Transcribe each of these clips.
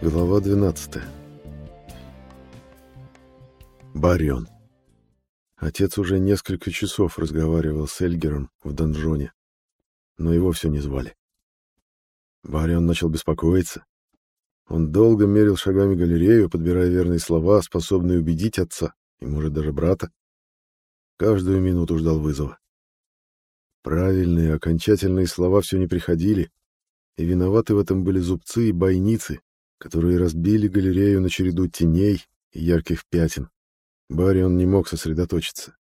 Глава 12. Барион. Отец уже несколько часов разговаривал с Эльгером в донжоне, но его все не звали. Барион начал беспокоиться. Он долго мерил шагами галерею, подбирая верные слова, способные убедить отца и, может, даже брата. Каждую минуту ждал вызова. Правильные, окончательные слова все не приходили, и виноваты в этом были зубцы и бойницы, которые разбили галерею на череду теней и ярких пятен. Барион не мог сосредоточиться.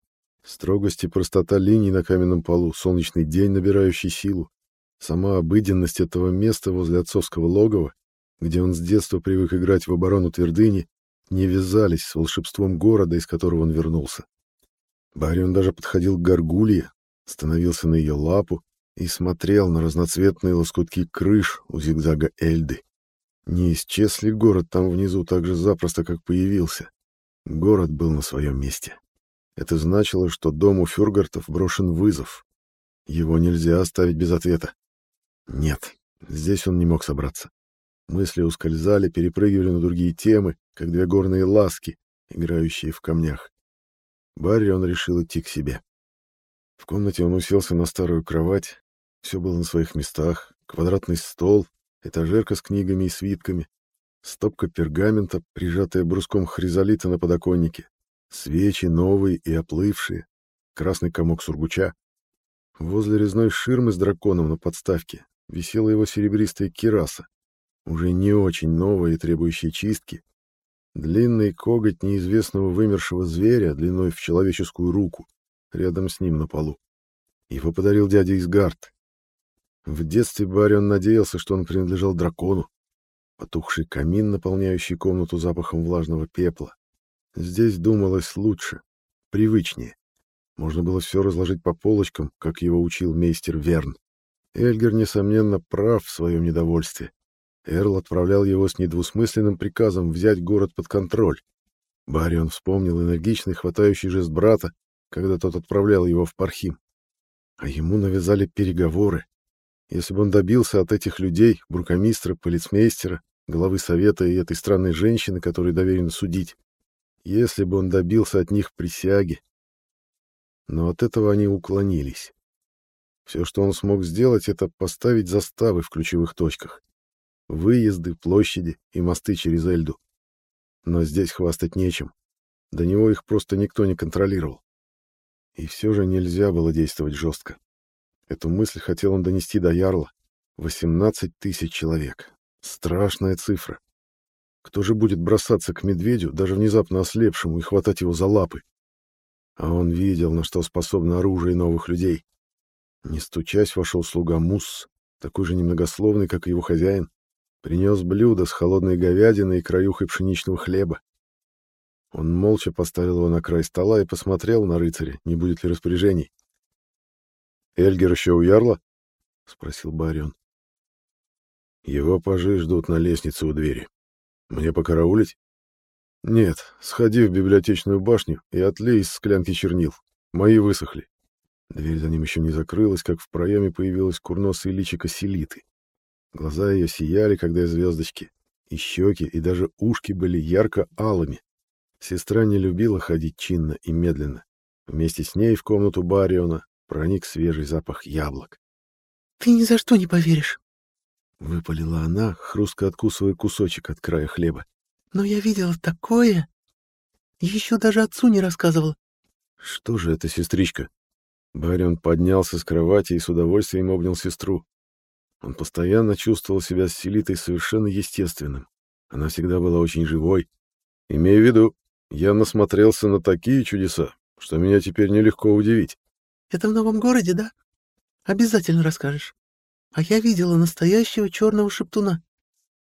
Строгость и простота линий на каменном полу, солнечный день, набирающий силу, сама обыденность этого места возле отцовского логова, где он с детства привык играть в оборону твердыни, не вязались с волшебством города, из которого он вернулся. Барион даже подходил к горгулье, становился на ее лапу и смотрел на разноцветные лоскутки крыш у зигзага Эльды. Не исчез ли город там внизу так же запросто, как появился? Город был на своем месте. Это значило, что дому Фюргартов брошен вызов. Его нельзя оставить без ответа. Нет, здесь он не мог собраться. Мысли ускользали, перепрыгивали на другие темы, как две горные ласки, играющие в камнях. Барри он решил идти к себе. В комнате он уселся на старую кровать. Все было на своих местах. Квадратный стол, этажерка с книгами и свитками, стопка пергамента, прижатая бруском хризолита на подоконнике, свечи новые и оплывшие, красный комок сургуча. Возле резной ширмы с драконом на подставке висела его серебристая кираса, уже не очень новая и требующая чистки. Длинный коготь неизвестного вымершего зверя длиной в человеческую руку, рядом с ним на полу. Его подарил дядя Изгард, в детстве Барион надеялся, что он принадлежал дракону. Потухший камин, наполняющий комнату запахом влажного пепла. Здесь думалось лучше, привычнее. Можно было все разложить по полочкам, как его учил мейстер Верн. Эльгер, несомненно, прав в своем недовольстве. Эрл отправлял его с недвусмысленным приказом взять город под контроль. Барион вспомнил энергичный хватающий жест брата, когда тот отправлял его в Пархим. А ему навязали переговоры, если бы он добился от этих людей, бургомистра, полицмейстера, главы совета и этой странной женщины, которой доверено судить, если бы он добился от них присяги. Но от этого они уклонились. Все, что он смог сделать, это поставить заставы в ключевых точках. Выезды, площади и мосты через Эльду. Но здесь хвастать нечем. До него их просто никто не контролировал. И все же нельзя было действовать жестко. Эту мысль хотел он донести до Ярла. 18 тысяч человек. Страшная цифра. Кто же будет бросаться к медведю, даже внезапно ослепшему, и хватать его за лапы? А он видел, на что способно оружие новых людей. Не стучась, вошел слуга Мусс, такой же немногословный, как и его хозяин. Принес блюдо с холодной говядиной и краюхой пшеничного хлеба. Он молча поставил его на край стола и посмотрел на рыцаря, не будет ли распоряжений. Эльгер еще у Ярла? — спросил Барион. — Его пажи ждут на лестнице у двери. Мне покараулить? — Нет, сходи в библиотечную башню и отлей из склянки чернил. Мои высохли. Дверь за ним еще не закрылась, как в проеме появилась курносая личико Селиты. Глаза ее сияли, когда звездочки, и щеки, и даже ушки были ярко-алыми. Сестра не любила ходить чинно и медленно. Вместе с ней в комнату Бариона проник свежий запах яблок. «Ты ни за что не поверишь!» Выпалила она, хрустко откусывая кусочек от края хлеба. «Но я видела такое! Еще даже отцу не рассказывала!» «Что же это, сестричка?» Барион поднялся с кровати и с удовольствием обнял сестру. Он постоянно чувствовал себя с Селитой совершенно естественным. Она всегда была очень живой. Имею в виду, я насмотрелся на такие чудеса, что меня теперь нелегко удивить. Это в новом городе, да? Обязательно расскажешь. А я видела настоящего черного шептуна.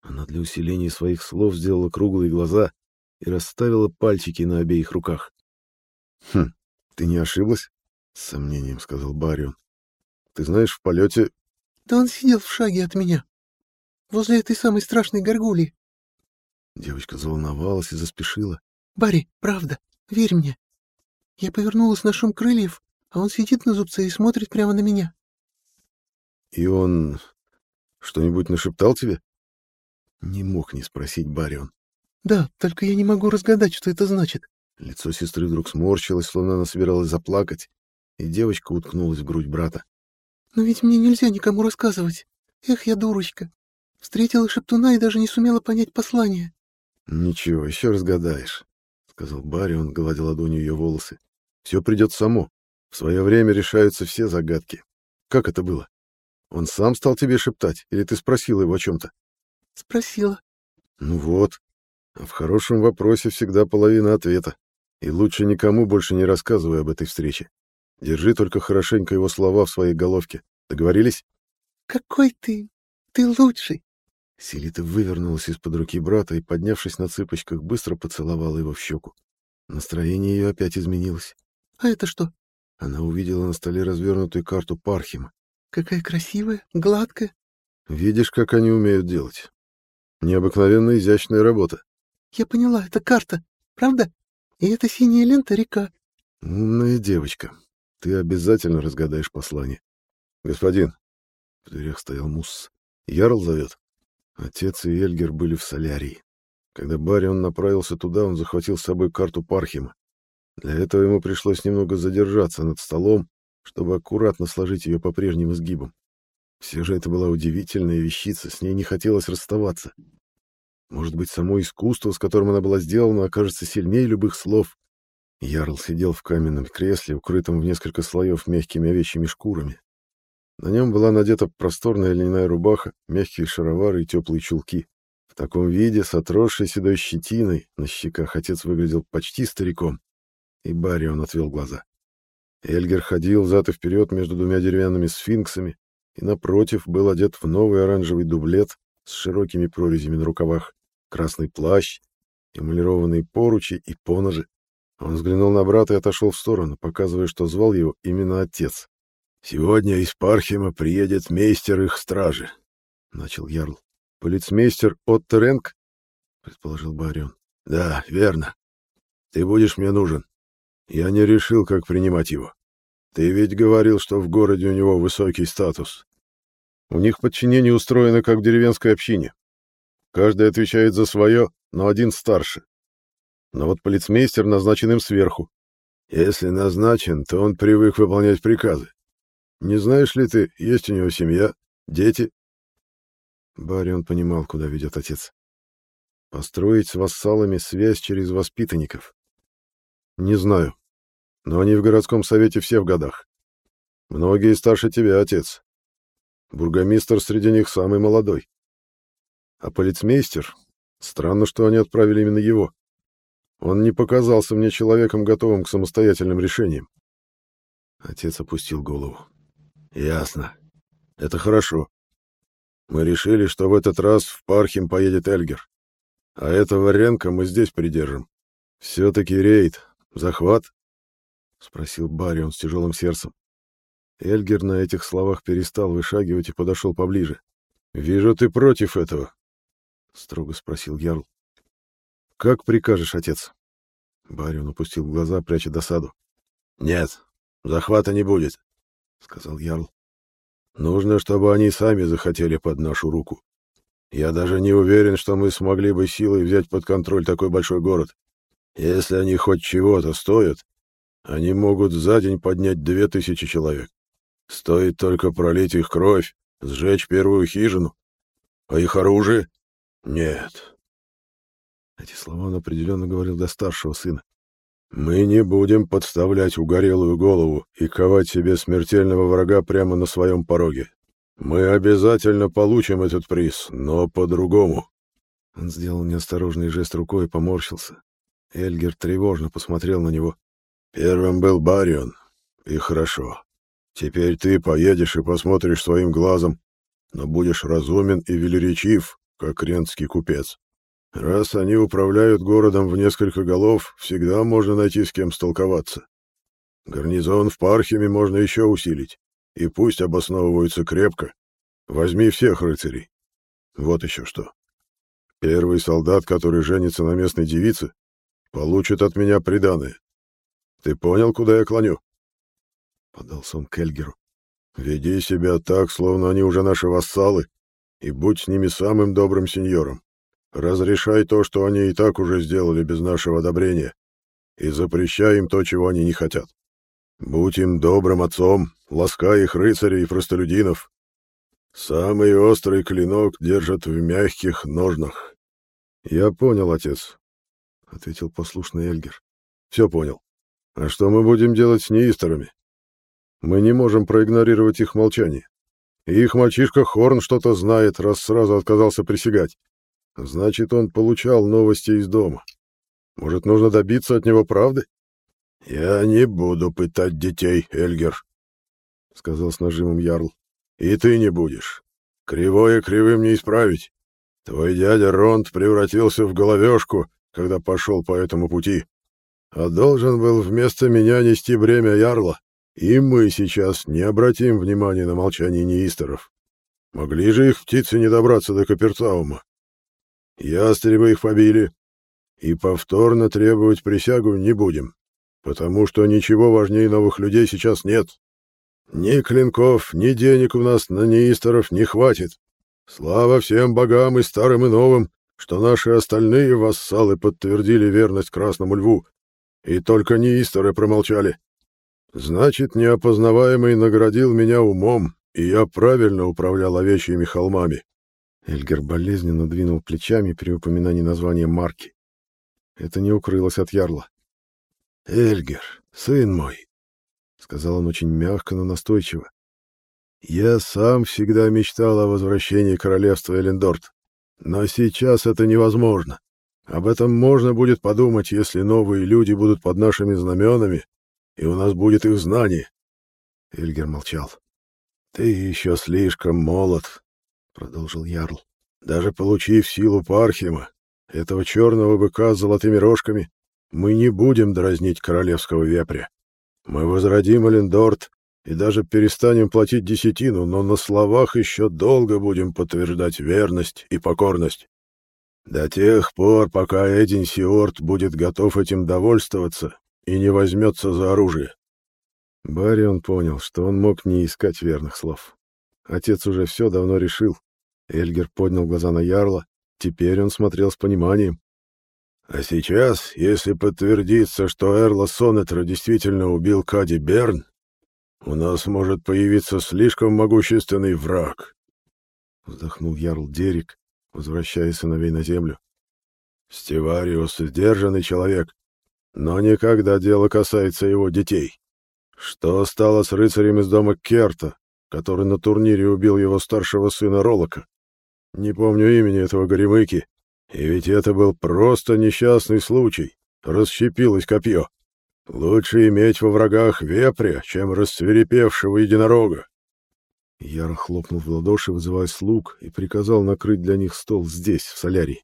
Она для усиления своих слов сделала круглые глаза и расставила пальчики на обеих руках. «Хм, ты не ошиблась?» — с сомнением сказал Барион. «Ты знаешь, в полете...» «Да он сидел в шаге от меня, возле этой самой страшной горгульи». Девочка заволновалась и заспешила. «Барри, правда, верь мне. Я повернулась на шум крыльев а он сидит на зубце и смотрит прямо на меня. — И он что-нибудь нашептал тебе? Не мог не спросить Барион. Да, только я не могу разгадать, что это значит. Лицо сестры вдруг сморщилось, словно она собиралась заплакать, и девочка уткнулась в грудь брата. Но ведь мне нельзя никому рассказывать. Эх, я дурочка. Встретила шептуна и даже не сумела понять послание. Ничего, еще разгадаешь, сказал Барри, он гладил ладонью ее волосы. Все придет само. В свое время решаются все загадки. Как это было? Он сам стал тебе шептать, или ты спросила его о чем-то? Спросила. Ну вот. А в хорошем вопросе всегда половина ответа. И лучше никому больше не рассказывай об этой встрече. Держи только хорошенько его слова в своей головке. Договорились? Какой ты? Ты лучший. Селита вывернулась из-под руки брата и, поднявшись на цыпочках, быстро поцеловала его в щеку. Настроение ее опять изменилось. А это что? Она увидела на столе развернутую карту Пархима. Какая красивая, гладкая. Видишь, как они умеют делать. Необыкновенно изящная работа. Я поняла, это карта, правда? И эта синяя лента — река. Умная девочка. Ты обязательно разгадаешь послание. Господин. В дверях стоял Мусс. Ярл зовет. Отец и Эльгер были в солярии. Когда Барион направился туда, он захватил с собой карту Пархима. Для этого ему пришлось немного задержаться над столом, чтобы аккуратно сложить ее по прежним изгибам. Все же это была удивительная вещица, с ней не хотелось расставаться. Может быть, само искусство, с которым она была сделана, окажется сильнее любых слов. Ярл сидел в каменном кресле, укрытом в несколько слоев мягкими овечьими шкурами. На нем была надета просторная льняная рубаха, мягкие шаровары и теплые чулки. В таком виде, с отросшей седой щетиной, на щеках отец выглядел почти стариком. И Барри он отвел глаза. Эльгер ходил взад и вперед между двумя деревянными сфинксами, и напротив был одет в новый оранжевый дублет с широкими прорезями на рукавах, красный плащ, эмалированные поручи и поножи. Он взглянул на брата и отошел в сторону, показывая, что звал его именно отец. «Сегодня из Пархима приедет мейстер их стражи», — начал Ярл. «Полицмейстер Оттеренг?» — предположил Барион. «Да, верно. Ты будешь мне нужен. Я не решил, как принимать его. Ты ведь говорил, что в городе у него высокий статус. У них подчинение устроено, как в деревенской общине. Каждый отвечает за свое, но один старше. Но вот полицмейстер назначен им сверху. Если назначен, то он привык выполнять приказы. Не знаешь ли ты, есть у него семья, дети? Барион понимал, куда ведет отец. Построить с вассалами связь через воспитанников. Не знаю, но они в городском совете все в годах. Многие старше тебя, отец. Бургомистр среди них самый молодой. А полицмейстер... Странно, что они отправили именно его. Он не показался мне человеком, готовым к самостоятельным решениям. Отец опустил голову. Ясно. Это хорошо. Мы решили, что в этот раз в Пархим поедет Эльгер. А этого Ренка мы здесь придержим. Все-таки рейд. Захват? Спросил Барион с тяжелым сердцем. Эльгер на этих словах перестал вышагивать и подошел поближе. «Вижу, ты против этого», — строго спросил Ярл. «Как прикажешь, отец?» Барион опустил глаза, пряча досаду. «Нет, захвата не будет», — сказал Ярл. «Нужно, чтобы они сами захотели под нашу руку. Я даже не уверен, что мы смогли бы силой взять под контроль такой большой город. Если они хоть чего-то стоят, они могут за день поднять две тысячи человек. Стоит только пролить их кровь, сжечь первую хижину. А их оружие? Нет. Эти слова он определенно говорил до старшего сына. Мы не будем подставлять угорелую голову и ковать себе смертельного врага прямо на своем пороге. Мы обязательно получим этот приз, но по-другому. Он сделал неосторожный жест рукой и поморщился. Эльгер тревожно посмотрел на него. Первым был Барион, и хорошо. Теперь ты поедешь и посмотришь своим глазом, но будешь разумен и велеречив, как рентский купец. Раз они управляют городом в несколько голов, всегда можно найти с кем столковаться. Гарнизон в Пархиме можно еще усилить, и пусть обосновываются крепко. Возьми всех рыцарей. Вот еще что. Первый солдат, который женится на местной девице, получит от меня приданое. Ты понял, куда я клоню? подался он к Эльгеру. «Веди себя так, словно они уже наши вассалы, и будь с ними самым добрым сеньором. разрешай то, что они и так уже сделали без нашего одобрения, и запрещай им то, чего они не хотят. Будь им добрым отцом, ласкай их рыцарей и простолюдинов. Самый острый клинок держат в мягких ножнах. — Я понял, отец, — ответил послушный Эльгер. — Все понял. А что мы будем делать с неисторами? Мы не можем проигнорировать их молчание. И их мальчишка Хорн что-то знает, раз сразу отказался присягать. Значит, он получал новости из дома. Может, нужно добиться от него правды? — Я не буду пытать детей, Эльгер, — сказал с нажимом Ярл. — И ты не будешь. Кривое кривым не исправить. Твой дядя Ронд превратился в головешку, когда пошел по этому пути, а должен был вместо меня нести бремя Ярла. И мы сейчас не обратим внимания на молчание неисторов. Могли же их птицы не добраться до Каперцаума. Ястребы их побили, и повторно требовать присягу не будем, потому что ничего важнее новых людей сейчас нет. Ни клинков, ни денег у нас на неисторов не хватит. Слава всем богам и старым, и новым, что наши остальные вассалы подтвердили верность Красному Льву, и только неисторы промолчали. Значит, неопознаваемый наградил меня умом, и я правильно управлял овечьими холмами. Эльгер болезненно двинул плечами при упоминании названия марки. Это не укрылось от ярла. «Эльгер, сын мой», — сказал он очень мягко, но настойчиво, — «я сам всегда мечтал о возвращении королевства Элендорт, но сейчас это невозможно. Об этом можно будет подумать, если новые люди будут под нашими знаменами и у нас будет их знание. Эльгер молчал. Ты еще слишком молод, продолжил Ярл. Даже получив силу Пархима, этого черного быка с золотыми рожками, мы не будем дразнить королевского вепря. Мы возродим Элендорт и даже перестанем платить десятину, но на словах еще долго будем подтверждать верность и покорность. До тех пор, пока Эдин Сиорт будет готов этим довольствоваться, и не возьмется за оружие. Барион понял, что он мог не искать верных слов. Отец уже все давно решил. Эльгер поднял глаза на Ярла. Теперь он смотрел с пониманием. А сейчас, если подтвердится, что Эрла Сонетра действительно убил Кади Берн, у нас может появиться слишком могущественный враг. Вздохнул Ярл Дерек, возвращая сыновей на землю. Стевариус — сдержанный человек, но не когда дело касается его детей. Что стало с рыцарем из дома Керта, который на турнире убил его старшего сына Ролока? Не помню имени этого горемыки, и ведь это был просто несчастный случай. Расщепилось копье. Лучше иметь во врагах вепря, чем рассверепевшего единорога. Яр хлопнул в ладоши, вызывая слуг, и приказал накрыть для них стол здесь, в солярии.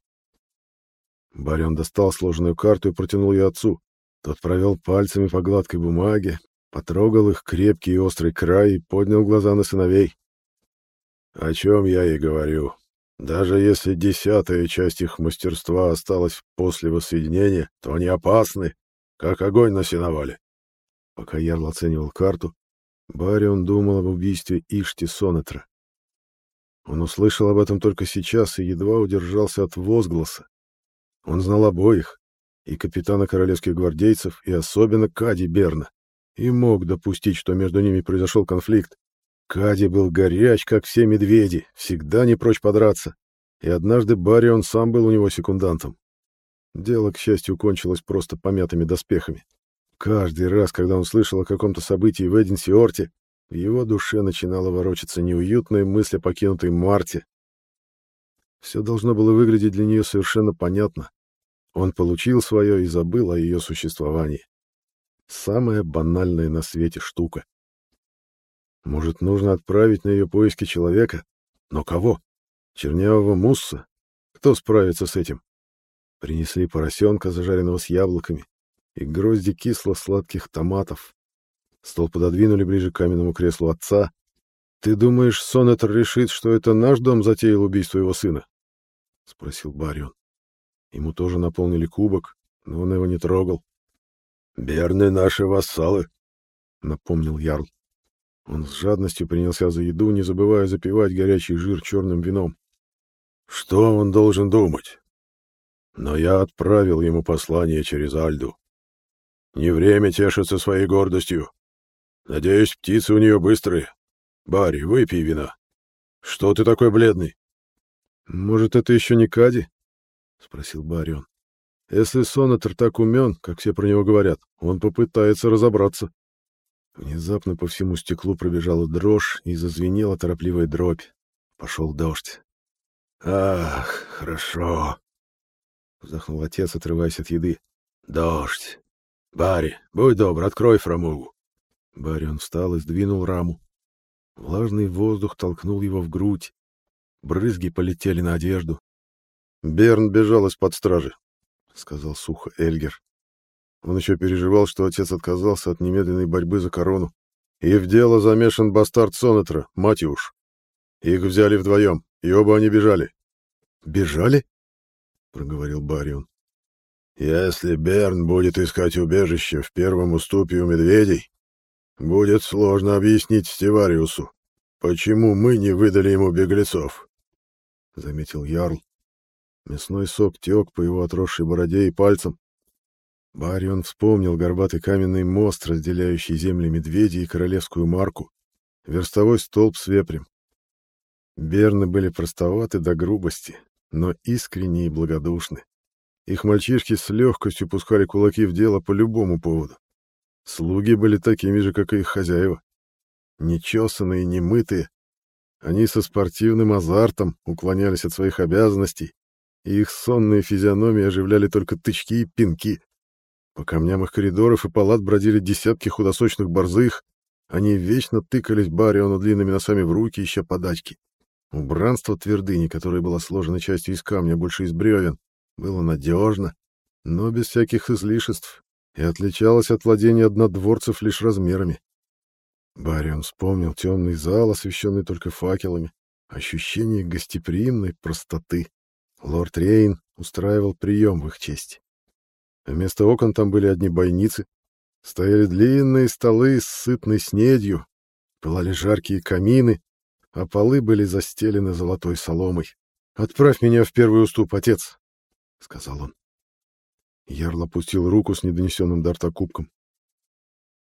Барон достал сложенную карту и протянул ее отцу. Тот провел пальцами по гладкой бумаге, потрогал их крепкий и острый край и поднял глаза на сыновей. «О чем я и говорю. Даже если десятая часть их мастерства осталась после воссоединения, то они опасны, как огонь на сеновале». Пока Ярл оценивал карту, Барион думал об убийстве Ишти Сонетра. Он услышал об этом только сейчас и едва удержался от возгласа. Он знал обоих, и капитана королевских гвардейцев, и особенно Кади Берна, и мог допустить, что между ними произошел конфликт. Кади был горяч, как все медведи, всегда не прочь подраться, и однажды Барион сам был у него секундантом. Дело, к счастью, кончилось просто помятыми доспехами. Каждый раз, когда он слышал о каком-то событии в Эдинсиорте, в его душе начинала ворочаться неуютная мысль о покинутой Марте. Все должно было выглядеть для нее совершенно понятно. Он получил свое и забыл о ее существовании. Самая банальная на свете штука. Может, нужно отправить на ее поиски человека? Но кого? Чернявого мусса? Кто справится с этим? Принесли поросенка, зажаренного с яблоками, и грозди кисло-сладких томатов. Стол пододвинули ближе к каменному креслу отца. «Ты думаешь, Сонетер решит, что это наш дом затеял убийство его сына?» — спросил Барион. Ему тоже наполнили кубок, но он его не трогал. «Берны наши вассалы», — напомнил Ярл. Он с жадностью принялся за еду, не забывая запивать горячий жир черным вином. «Что он должен думать? но я отправил ему послание через Альду. Не время тешиться своей гордостью. Надеюсь, птицы у нее быстрые. Барри, выпей вина. Что ты такой бледный? Может, это еще не Кади? спросил Барион. Если Сонатор так умен, как все про него говорят, он попытается разобраться. Внезапно по всему стеклу пробежала дрожь и зазвенела торопливая дробь. Пошел дождь. «Ах, хорошо!» — вздохнул отец, отрываясь от еды. «Дождь! Барри, будь добр, открой фрамугу!» Барри встал и сдвинул раму. Влажный воздух толкнул его в грудь. Брызги полетели на одежду. «Берн бежал из-под стражи», — сказал сухо Эльгер. Он еще переживал, что отец отказался от немедленной борьбы за корону. И в дело замешан бастард Сонетра, Матиуш. Их взяли вдвоем, и оба они бежали. «Бежали?» — проговорил Барион. «Если Берн будет искать убежище в первом уступе у медведей, будет сложно объяснить Стивариусу, почему мы не выдали ему беглецов», — заметил Ярл. Мясной сок тек по его отросшей бороде и пальцам. Барион вспомнил горбатый каменный мост, разделяющий земли медведей и королевскую марку, верстовой столб с вепрем. Берны были простоваты до грубости, но искренни и благодушны. Их мальчишки с легкостью пускали кулаки в дело по любому поводу. Слуги были такими же, как и их хозяева. Нечесанные, немытые. Они со спортивным азартом уклонялись от своих обязанностей, и их сонные физиономии оживляли только тычки и пинки. По камням их коридоров и палат бродили десятки худосочных борзых. Они вечно тыкались Бариону длинными носами в руки, ища подачки. Убранство твердыни, которая была сложена частью из камня, больше из бревен, было надежно, но без всяких излишеств, и отличалось от владения однодворцев лишь размерами. Барион вспомнил темный зал, освещенный только факелами, ощущение гостеприимной простоты. Лорд Рейн устраивал прием в их честь. Вместо окон там были одни бойницы, стояли длинные столы с сытной снедью, пылали жаркие камины, а полы были застелены золотой соломой. «Отправь меня в первый уступ, отец», — сказал он. Ярл опустил руку с недонесенным до рта кубком.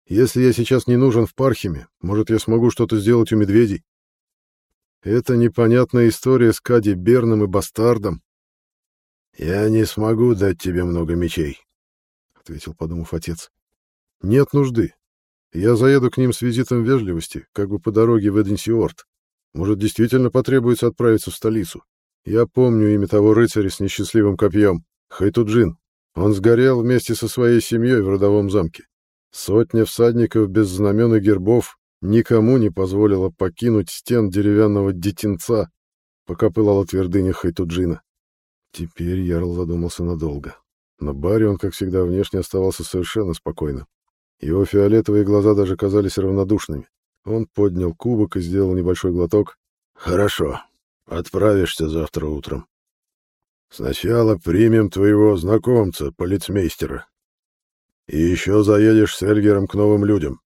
«Если я сейчас не нужен в Пархиме, может, я смогу что-то сделать у медведей?» Это непонятная история с Кади Берном и Бастардом. «Я не смогу дать тебе много мечей», — ответил, подумав отец. «Нет нужды. Я заеду к ним с визитом вежливости, как бы по дороге в Эденсиорт. Может, действительно потребуется отправиться в столицу. Я помню имя того рыцаря с несчастливым копьем. Хайтуджин. Он сгорел вместе со своей семьей в родовом замке. Сотня всадников без знамен и гербов никому не позволила покинуть стен деревянного детинца, пока пылала твердыня Хайтуджина. Теперь Ярл задумался надолго. Но Барри он, как всегда, внешне оставался совершенно спокойным. Его фиолетовые глаза даже казались равнодушными. Он поднял кубок и сделал небольшой глоток. «Хорошо. Отправишься завтра утром. Сначала примем твоего знакомца, полицмейстера. И еще заедешь с Эльгером к новым людям.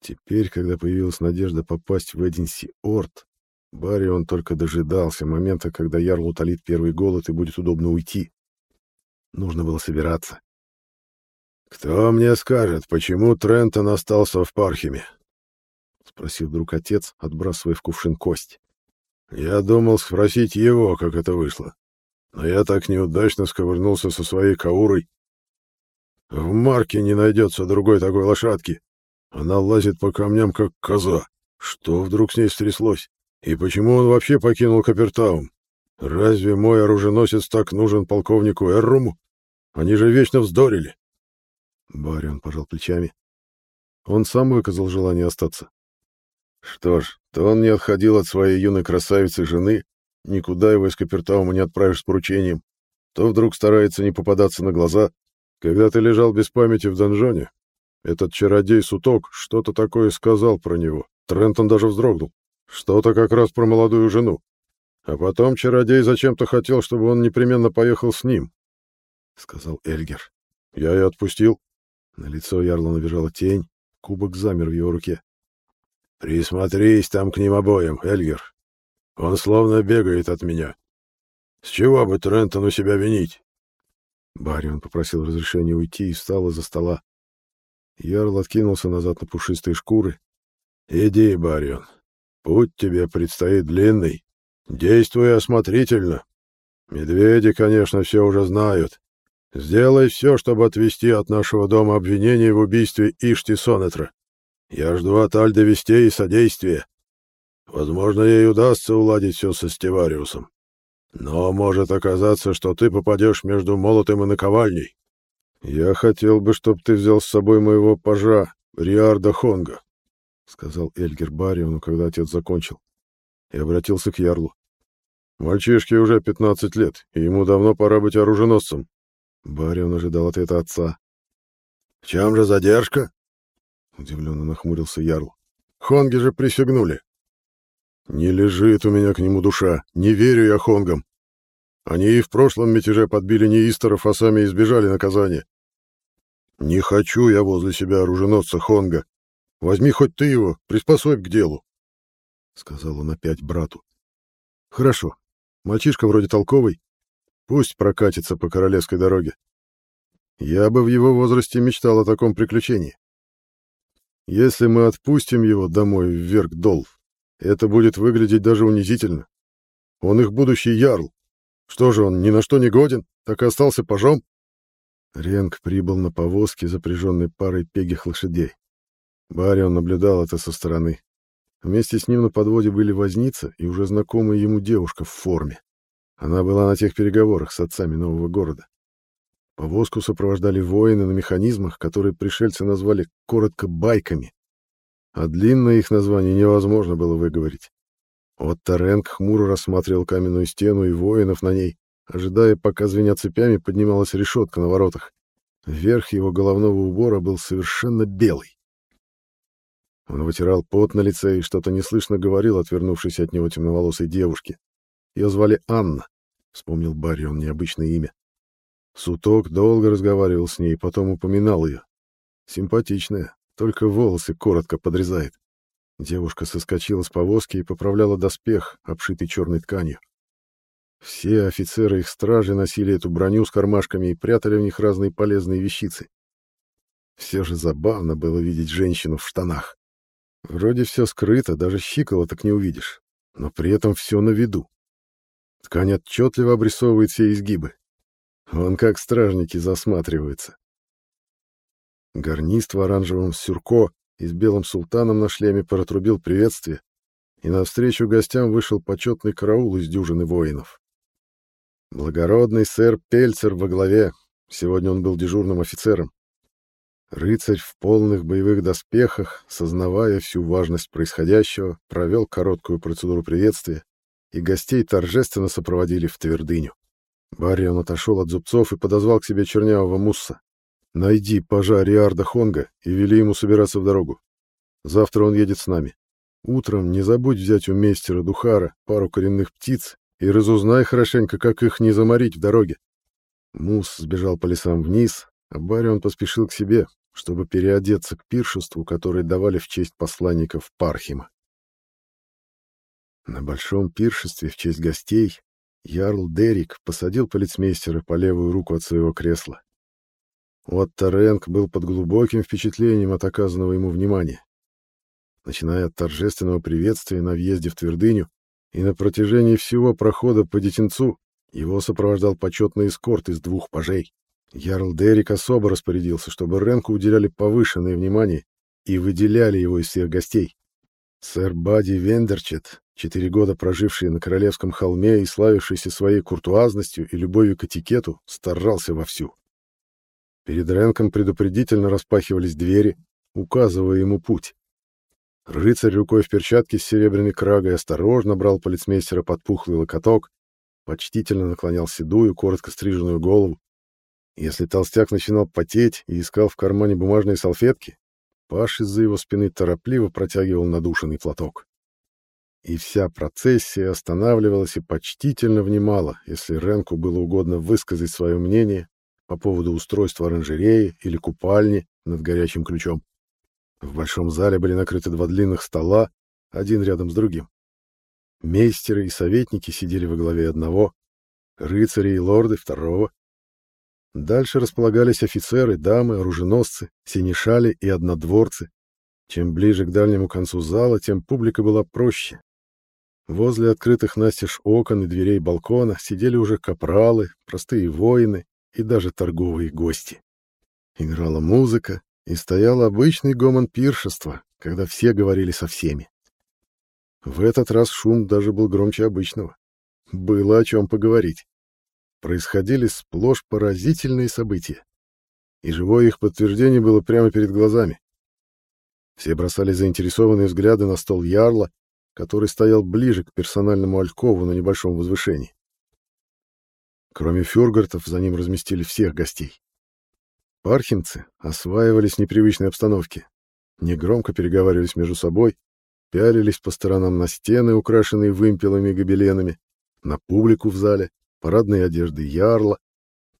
Теперь, когда появилась надежда попасть в Эдинси Орт, Барри он только дожидался момента, когда Ярл утолит первый голод и будет удобно уйти. Нужно было собираться. «Кто мне скажет, почему Трентон остался в Пархиме?» — спросил вдруг отец, отбрасывая в кувшин кость. «Я думал спросить его, как это вышло, но я так неудачно сковырнулся со своей каурой. В марке не найдется другой такой лошадки, она лазит по камням, как коза. Что вдруг с ней стряслось? И почему он вообще покинул Капертаум? Разве мой оруженосец так нужен полковнику Эрруму? Они же вечно вздорили. Барион пожал плечами. Он сам выказал желание остаться. Что ж, то он не отходил от своей юной красавицы жены, никуда его из Капертаума не отправишь с поручением, то вдруг старается не попадаться на глаза. Когда ты лежал без памяти в донжоне, этот чародей-суток что-то такое сказал про него. Трентон даже вздрогнул. Что-то как раз про молодую жену. А потом чародей зачем-то хотел, чтобы он непременно поехал с ним, — сказал Эльгер. Я и отпустил. На лицо Ярла набежала тень, кубок замер в его руке. «Присмотрись там к ним обоим, Эльгер. Он словно бегает от меня. С чего бы Трентону себя винить? Барион попросил разрешения уйти и встал из-за стола. Ярл откинулся назад на пушистые шкуры. «Иди, Барион. Путь тебе предстоит длинный. Действуй осмотрительно. Медведи, конечно, все уже знают. Сделай все, чтобы отвести от нашего дома обвинение в убийстве Ишти Сонетра. Я жду от Альды вестей и содействия. Возможно, ей удастся уладить все со Стевариусом. Но может оказаться, что ты попадешь между молотом и наковальней. Я хотел бы, чтобы ты взял с собой моего пажа, Риарда Хонга, — сказал Эльгер Бариону, когда отец закончил, и обратился к Ярлу. Мальчишке уже пятнадцать лет, и ему давно пора быть оруженосцем. Барион ожидал ответа отца. — В чем же задержка? — удивленно нахмурился Ярл. — Хонги же присягнули. — Не лежит у меня к нему душа, не верю я Хонгам. Они и в прошлом мятеже подбили неисторов, а сами избежали наказания. Не хочу я возле себя оруженосца Хонга. Возьми хоть ты его, приспособь к делу, — сказал он опять брату. — Хорошо. Мальчишка вроде толковый. Пусть прокатится по королевской дороге. Я бы в его возрасте мечтал о таком приключении. Если мы отпустим его домой в Верк-Дол, это будет выглядеть даже унизительно. Он их будущий ярл. Что же он, ни на что не годен, так и остался пажом? Ренг прибыл на повозке, запряженной парой пегих лошадей. Барион наблюдал это со стороны. Вместе с ним на подводе были возница и уже знакомая ему девушка в форме. Она была на тех переговорах с отцами нового города. Повозку сопровождали воины на механизмах, которые пришельцы назвали коротко «байками». А длинное их название невозможно было выговорить. Вот Ренг хмуро рассматривал каменную стену и воинов на ней, Ожидая, пока звеня цепями, поднималась решетка на воротах. Верх его головного убора был совершенно белый. Он вытирал пот на лице и что-то неслышно говорил, отвернувшись от него темноволосой девушке. Ее звали Анна, вспомнил Барри он необычное имя. Суток долго разговаривал с ней, потом упоминал ее. Симпатичная, только волосы коротко подрезает. Девушка соскочила с повозки и поправляла доспех, обшитый черной тканью. Все офицеры их стражи носили эту броню с кармашками и прятали в них разные полезные вещицы. Все же забавно было видеть женщину в штанах. Вроде все скрыто, даже щиколоток не увидишь, но при этом все на виду. Ткань отчетливо обрисовывает все изгибы. Вон как стражники засматриваются. Гарнист в оранжевом сюрко и с белым султаном на шлеме протрубил приветствие, и навстречу гостям вышел почетный караул из дюжины воинов. Благородный сэр Пельцер во главе. Сегодня он был дежурным офицером. Рыцарь в полных боевых доспехах, сознавая всю важность происходящего, провел короткую процедуру приветствия, и гостей торжественно сопроводили в твердыню. Баррион отошел от зубцов и подозвал к себе чернявого мусса. «Найди пажа Риарда Хонга и вели ему собираться в дорогу. Завтра он едет с нами. Утром не забудь взять у мейстера Духара пару коренных птиц и разузнай хорошенько, как их не заморить в дороге. Мус сбежал по лесам вниз, а Барион поспешил к себе, чтобы переодеться к пиршеству, которое давали в честь посланников Пархима. На большом пиршестве в честь гостей Ярл Дерик посадил полицмейстера по левую руку от своего кресла. Отто Ренк был под глубоким впечатлением от оказанного ему внимания. Начиная от торжественного приветствия на въезде в твердыню, и на протяжении всего прохода по Детинцу его сопровождал почетный эскорт из двух пажей. Ярл Дерик особо распорядился, чтобы Ренку уделяли повышенное внимание и выделяли его из всех гостей. Сэр Бади Вендерчет, четыре года проживший на Королевском холме и славившийся своей куртуазностью и любовью к этикету, старался вовсю. Перед Ренком предупредительно распахивались двери, указывая ему путь. Рыцарь рукой в перчатке с серебряной крагой осторожно брал полицмейстера под пухлый локоток, почтительно наклонял седую, коротко стриженную голову. Если толстяк начинал потеть и искал в кармане бумажные салфетки, Паш из-за его спины торопливо протягивал надушенный платок. И вся процессия останавливалась и почтительно внимала, если Ренку было угодно высказать свое мнение по поводу устройства оранжереи или купальни над горячим ключом. В большом зале были накрыты два длинных стола, один рядом с другим. Мейстеры и советники сидели во главе одного, рыцари и лорды — второго. Дальше располагались офицеры, дамы, оруженосцы, синешали и однодворцы. Чем ближе к дальнему концу зала, тем публика была проще. Возле открытых настежь окон и дверей балкона сидели уже капралы, простые воины и даже торговые гости. Играла музыка, и стоял обычный гомон пиршества, когда все говорили со всеми. В этот раз шум даже был громче обычного. Было о чем поговорить. Происходили сплошь поразительные события. И живое их подтверждение было прямо перед глазами. Все бросали заинтересованные взгляды на стол Ярла, который стоял ближе к персональному алькову на небольшом возвышении. Кроме фюргартов, за ним разместили всех гостей. Пархимцы осваивались в непривычной обстановке, негромко переговаривались между собой, пялились по сторонам на стены, украшенные вымпелами и гобеленами, на публику в зале, парадные одежды ярла,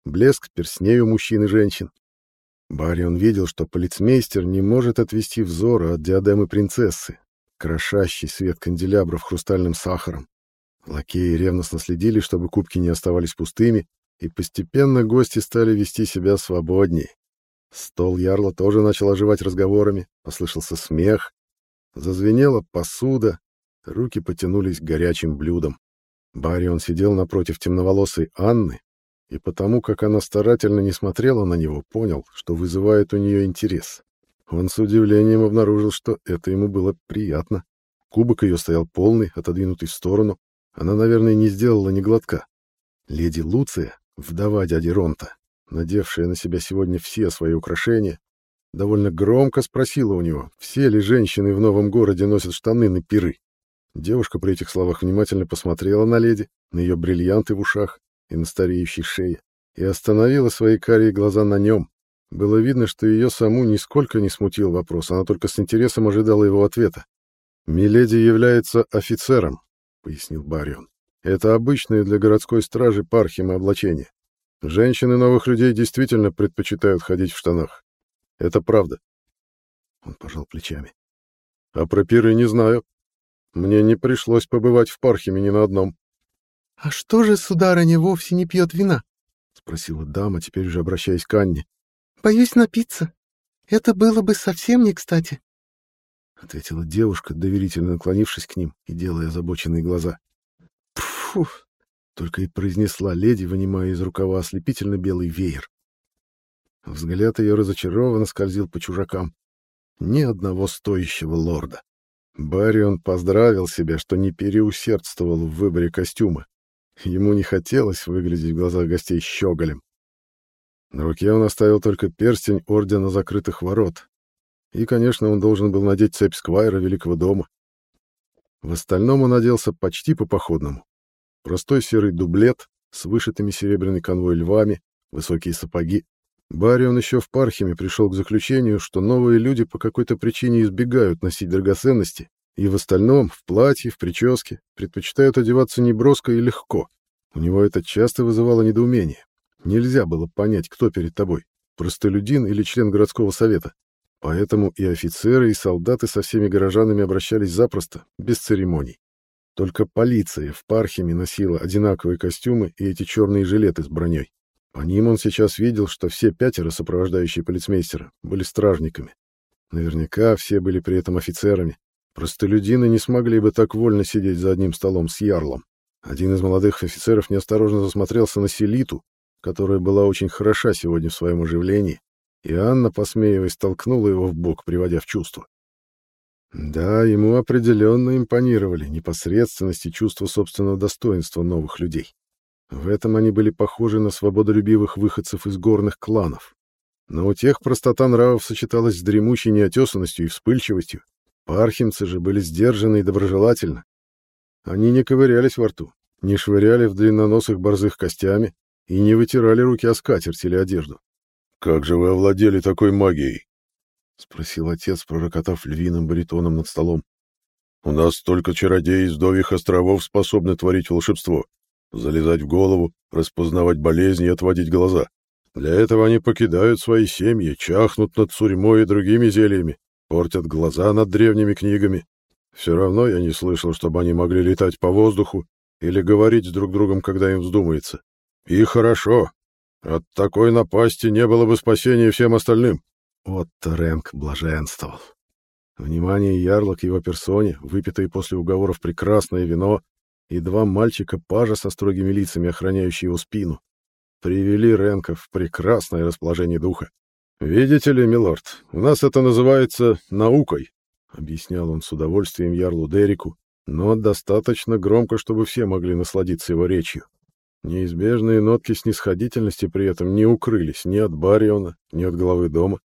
блеск персней у мужчин и женщин. Барион видел, что полицмейстер не может отвести взора от диадемы принцессы, крошащий свет канделябров хрустальным сахаром. Лакеи ревностно следили, чтобы кубки не оставались пустыми, и постепенно гости стали вести себя свободнее. Стол ярла тоже начал оживать разговорами, послышался смех, зазвенела посуда, руки потянулись к горячим блюдам. Барион сидел напротив темноволосой Анны, и потому, как она старательно не смотрела на него, понял, что вызывает у нее интерес. Он с удивлением обнаружил, что это ему было приятно. Кубок ее стоял полный, отодвинутый в сторону. Она, наверное, не сделала ни глотка. Леди Луция, Вдова дяди Ронта, надевшая на себя сегодня все свои украшения, довольно громко спросила у него, все ли женщины в новом городе носят штаны на пиры. Девушка при этих словах внимательно посмотрела на леди, на ее бриллианты в ушах и на стареющей шее, и остановила свои карие глаза на нем. Было видно, что ее саму нисколько не смутил вопрос, она только с интересом ожидала его ответа. «Миледи является офицером», — пояснил Барион. Это обычное для городской стражи пархима облачение. Женщины новых людей действительно предпочитают ходить в штанах. Это правда. Он пожал плечами. А про пиры не знаю. Мне не пришлось побывать в пархиме ни на одном. — А что же, сударыня, вовсе не пьет вина? — спросила дама, теперь уже обращаясь к Анне. — Боюсь напиться. Это было бы совсем не кстати. — ответила девушка, доверительно наклонившись к ним и делая озабоченные глаза. «Фу!» — только и произнесла леди, вынимая из рукава ослепительно белый веер. Взгляд ее разочарованно скользил по чужакам. Ни одного стоящего лорда. Барион поздравил себя, что не переусердствовал в выборе костюма. Ему не хотелось выглядеть в глазах гостей щеголем. На руке он оставил только перстень Ордена Закрытых Ворот. И, конечно, он должен был надеть цепь Сквайра Великого Дома. В остальном он оделся почти по-походному. Простой серый дублет с вышитыми серебряной конвой львами, высокие сапоги. Барион еще в Пархиме пришел к заключению, что новые люди по какой-то причине избегают носить драгоценности, и в остальном, в платье, в прическе, предпочитают одеваться неброско и легко. У него это часто вызывало недоумение. Нельзя было понять, кто перед тобой, простолюдин или член городского совета. Поэтому и офицеры, и солдаты со всеми горожанами обращались запросто, без церемоний. Только полиция в Пархиме носила одинаковые костюмы и эти черные жилеты с броней. По ним он сейчас видел, что все пятеро, сопровождающие полицмейстера, были стражниками. Наверняка все были при этом офицерами. Простолюдины не смогли бы так вольно сидеть за одним столом с ярлом. Один из молодых офицеров неосторожно засмотрелся на Селиту, которая была очень хороша сегодня в своем оживлении, и Анна, посмеиваясь, толкнула его в бок, приводя в чувство. Да, ему определенно импонировали непосредственность и чувство собственного достоинства новых людей. В этом они были похожи на свободолюбивых выходцев из горных кланов. Но у тех простота нравов сочеталась с дремучей неотесанностью и вспыльчивостью. Пархимцы же были сдержаны и доброжелательны. Они не ковырялись во рту, не швыряли в длинноносых борзых костями и не вытирали руки о скатерть или одежду. «Как же вы овладели такой магией?» — спросил отец, пророкотав львиным баритоном над столом. «У нас только чародеи из Дових островов способны творить волшебство, залезать в голову, распознавать болезни и отводить глаза. Для этого они покидают свои семьи, чахнут над сурьмой и другими зельями, портят глаза над древними книгами. Все равно я не слышал, чтобы они могли летать по воздуху или говорить с друг другом, когда им вздумается. И хорошо. От такой напасти не было бы спасения всем остальным. Отто Ренк блаженствовал. Внимание ярла к его персоне, выпитое после уговоров прекрасное вино и два мальчика-пажа со строгими лицами, охраняющие его спину, привели Ренка в прекрасное расположение духа. «Видите ли, милорд, у нас это называется наукой», — объяснял он с удовольствием ярлу Дереку, но достаточно громко, чтобы все могли насладиться его речью. Неизбежные нотки снисходительности при этом не укрылись ни от Бариона, ни от главы дома.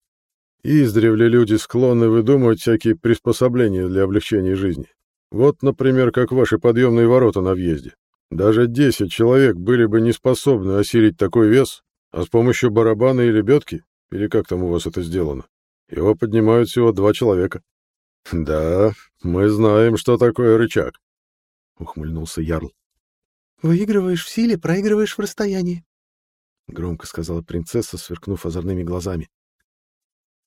Издревле люди склонны выдумывать всякие приспособления для облегчения жизни. Вот, например, как ваши подъемные ворота на въезде. Даже десять человек были бы не способны осилить такой вес, а с помощью барабана и лебедки, или как там у вас это сделано, его поднимают всего два человека. — Да, мы знаем, что такое рычаг, — ухмыльнулся Ярл. — Выигрываешь в силе, проигрываешь в расстоянии, — громко сказала принцесса, сверкнув озорными глазами.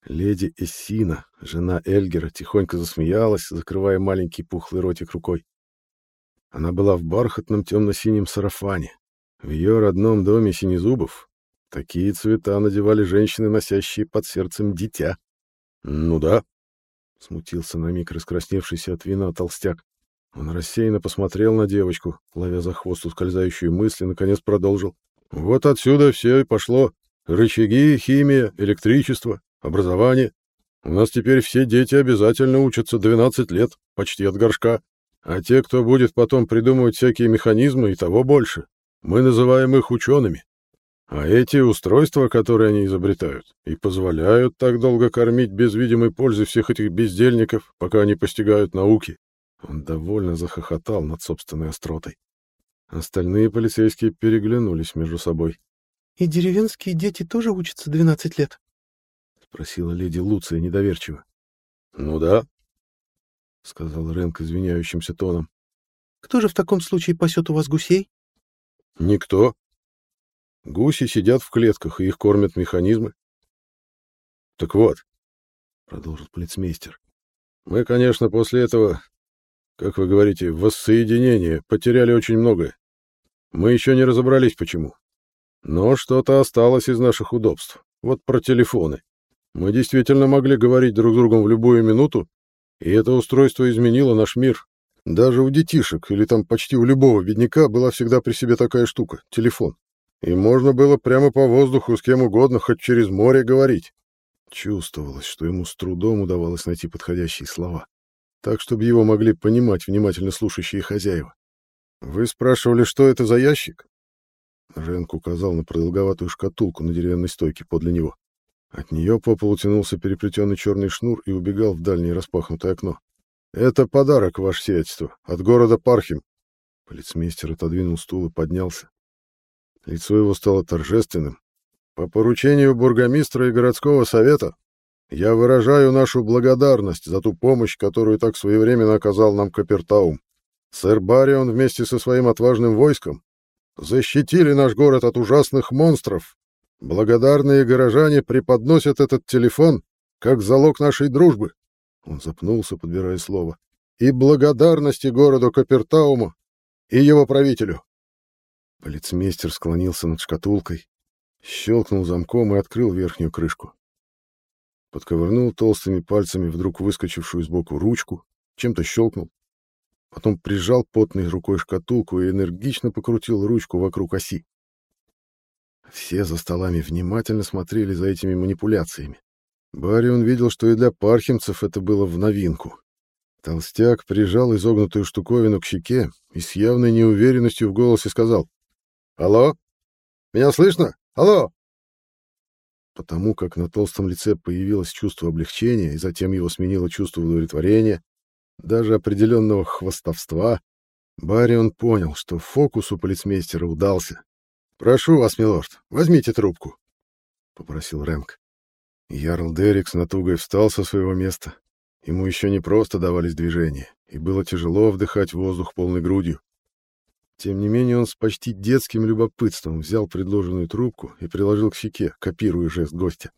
Леди Эссина, жена Эльгера, тихонько засмеялась, закрывая маленький пухлый ротик рукой. Она была в бархатном темно-синем сарафане. В ее родном доме Синезубов такие цвета надевали женщины, носящие под сердцем дитя. «Ну да», — смутился на миг раскрасневшийся от вина толстяк. Он рассеянно посмотрел на девочку, ловя за хвост ускользающую мысль, и, наконец, продолжил. «Вот отсюда все и пошло. Рычаги, химия, электричество, образование. У нас теперь все дети обязательно учатся 12 лет, почти от горшка. А те, кто будет потом придумывать всякие механизмы и того больше, мы называем их учеными. А эти устройства, которые они изобретают, и позволяют так долго кормить без видимой пользы всех этих бездельников, пока они постигают науки. Он довольно захохотал над собственной остротой. Остальные полицейские переглянулись между собой. — И деревенские дети тоже учатся 12 лет? — спросила леди Луция недоверчиво. — Ну да, — сказал Рэнк извиняющимся тоном. — Кто же в таком случае пасет у вас гусей? — Никто. Гуси сидят в клетках, и их кормят механизмы. — Так вот, — продолжил полицмейстер, — мы, конечно, после этого, как вы говорите, воссоединения потеряли очень многое. Мы еще не разобрались, почему. Но что-то осталось из наших удобств. Вот про телефоны. Мы действительно могли говорить друг с другом в любую минуту, и это устройство изменило наш мир. Даже у детишек, или там почти у любого бедняка, была всегда при себе такая штука — телефон. И можно было прямо по воздуху с кем угодно, хоть через море говорить. Чувствовалось, что ему с трудом удавалось найти подходящие слова, так, чтобы его могли понимать внимательно слушающие хозяева. «Вы спрашивали, что это за ящик?» Ренк указал на продолговатую шкатулку на деревянной стойке подле него. От нее по полу тянулся переплетенный черный шнур и убегал в дальнее распахнутое окно. «Это подарок, ваше сиятельство, от города Пархим». Полицмейстер отодвинул стул и поднялся. Лицо его стало торжественным. «По поручению бургомистра и городского совета я выражаю нашу благодарность за ту помощь, которую так своевременно оказал нам Капертаум. Сэр Барион вместе со своим отважным войском защитили наш город от ужасных монстров, Благодарные горожане преподносят этот телефон как залог нашей дружбы. Он запнулся, подбирая слово. И благодарности городу Капертауму и его правителю. Полицмейстер склонился над шкатулкой, щелкнул замком и открыл верхнюю крышку. Подковырнул толстыми пальцами вдруг выскочившую сбоку ручку, чем-то щелкнул. Потом прижал потной рукой шкатулку и энергично покрутил ручку вокруг оси. Все за столами внимательно смотрели за этими манипуляциями. Барион видел, что и для пархимцев это было в новинку. Толстяк прижал изогнутую штуковину к щеке и с явной неуверенностью в голосе сказал «Алло? Меня слышно? Алло?» Потому как на толстом лице появилось чувство облегчения и затем его сменило чувство удовлетворения, даже определенного хвостовства, Барион понял, что фокус у полицмейстера удался, «Прошу вас, милорд, возьмите трубку», — попросил Рэнк. Ярл Дерек с натугой встал со своего места. Ему еще не просто давались движения, и было тяжело вдыхать воздух полной грудью. Тем не менее он с почти детским любопытством взял предложенную трубку и приложил к щеке, копируя жест гостя.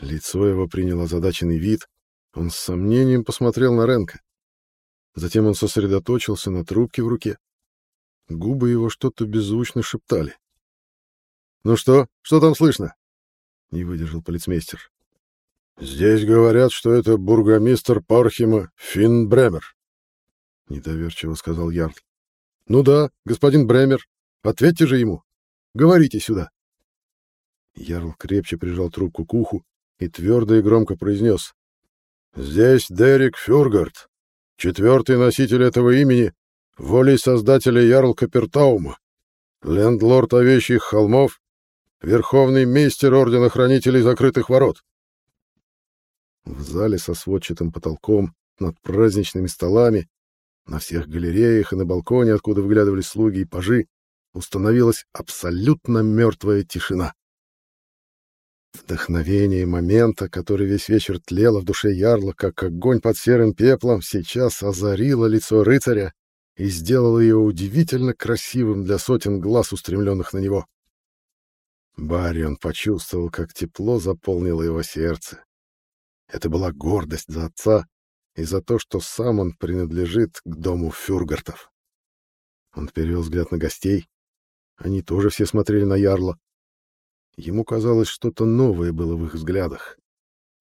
Лицо его приняло озадаченный вид, он с сомнением посмотрел на Ренка. Затем он сосредоточился на трубке в руке Губы его что-то беззвучно шептали. Ну что? Что там слышно? Не выдержал полицмейстер. Здесь говорят, что это бургомистр Пархима Финн Бремер. Недоверчиво сказал Ярл. Ну да, господин Бремер. Ответьте же ему. Говорите сюда. Ярл крепче прижал трубку к уху и твердо и громко произнес. «Здесь Дерек Фюргард, четвертый носитель этого имени, волей создателя Ярл Капертаума, лендлорд Овечьих холмов, верховный мейстер Ордена Хранителей Закрытых Ворот». В зале со сводчатым потолком, над праздничными столами, на всех галереях и на балконе, откуда выглядывали слуги и пажи, установилась абсолютно мертвая тишина. Вдохновение момента, который весь вечер тлело в душе Ярла, как огонь под серым пеплом, сейчас озарило лицо рыцаря и сделало его удивительно красивым для сотен глаз, устремленных на него. Барион почувствовал, как тепло заполнило его сердце. Это была гордость за отца и за то, что сам он принадлежит к дому Фюргартов. Он перевел взгляд на гостей. Они тоже все смотрели на Ярла. Ему казалось, что-то новое было в их взглядах.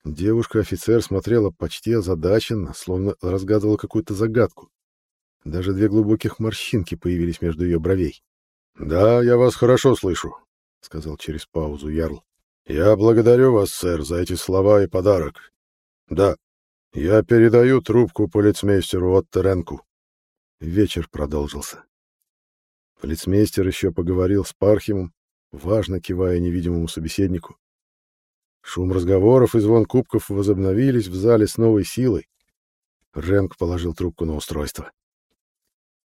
Девушка-офицер смотрела почти озадаченно, словно разгадывала какую-то загадку. Даже две глубоких морщинки появились между ее бровей. «Да, я вас хорошо слышу», — сказал через паузу Ярл. «Я благодарю вас, сэр, за эти слова и подарок. Да, я передаю трубку полицмейстеру Оттеренку». Вечер продолжился. Полицмейстер еще поговорил с Пархимом, важно кивая невидимому собеседнику. Шум разговоров и звон кубков возобновились в зале с новой силой. Ренк положил трубку на устройство.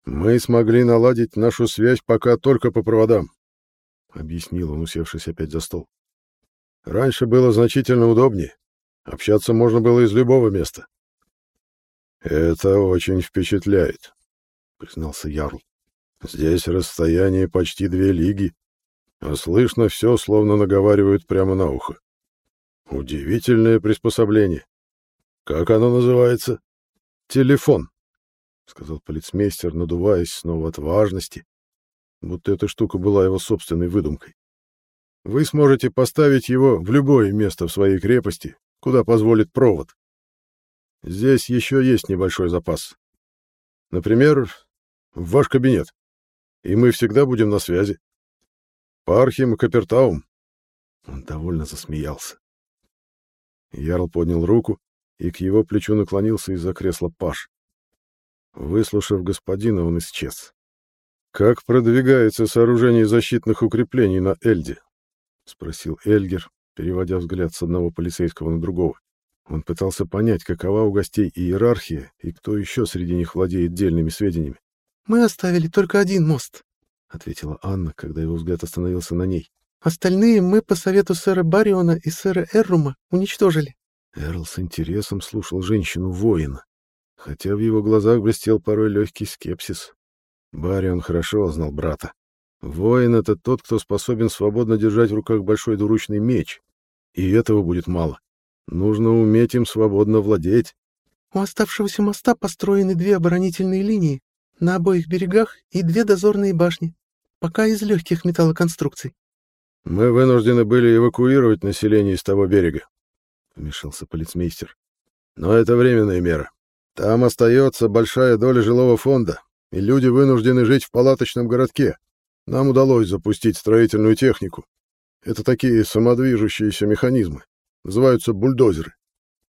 «Мы смогли наладить нашу связь пока только по проводам», — объяснил он, усевшись опять за стол. «Раньше было значительно удобнее. Общаться можно было из любого места». «Это очень впечатляет», — признался Ярл. «Здесь расстояние почти две лиги, а слышно все, словно наговаривают прямо на ухо. Удивительное приспособление. Как оно называется? Телефон, сказал полицмейстер, надуваясь снова от важности, будто эта штука была его собственной выдумкой. Вы сможете поставить его в любое место в своей крепости, куда позволит провод. Здесь еще есть небольшой запас. Например, в ваш кабинет. И мы всегда будем на связи. Пархим и Капертаум. Он довольно засмеялся. Ярл поднял руку, и к его плечу наклонился из-за кресла Паш. Выслушав господина, он исчез. «Как продвигается сооружение защитных укреплений на Эльде?» — спросил Эльгер, переводя взгляд с одного полицейского на другого. Он пытался понять, какова у гостей иерархия и кто еще среди них владеет дельными сведениями. «Мы оставили только один мост», — ответила Анна, когда его взгляд остановился на ней. «Остальные мы по совету сэра Бариона и сэра Эррума уничтожили». Эрл с интересом слушал женщину-воина, хотя в его глазах блестел порой легкий скепсис. Барион хорошо знал брата. Воин — это тот, кто способен свободно держать в руках большой двуручный меч, и этого будет мало. Нужно уметь им свободно владеть. У оставшегося моста построены две оборонительные линии, на обоих берегах и две дозорные башни, пока из легких металлоконструкций. Мы вынуждены были эвакуировать население из того берега, вмешался полицмейстер. Но это временная мера. Там остается большая доля жилого фонда, и люди вынуждены жить в палаточном городке. Нам удалось запустить строительную технику. Это такие самодвижущиеся механизмы. Называются бульдозеры.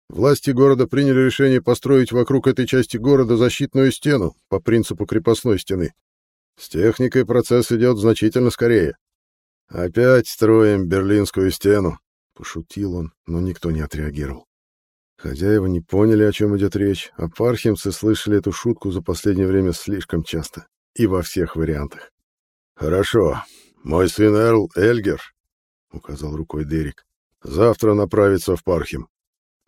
Власти города приняли решение построить вокруг этой части города защитную стену по принципу крепостной стены. С техникой процесс идет значительно скорее. «Опять строим Берлинскую стену», — пошутил он, но никто не отреагировал. Хозяева не поняли, о чем идет речь, а пархимцы слышали эту шутку за последнее время слишком часто и во всех вариантах. «Хорошо. Мой сын Эрл Эльгер», — указал рукой Дерек, — «завтра направится в Пархим.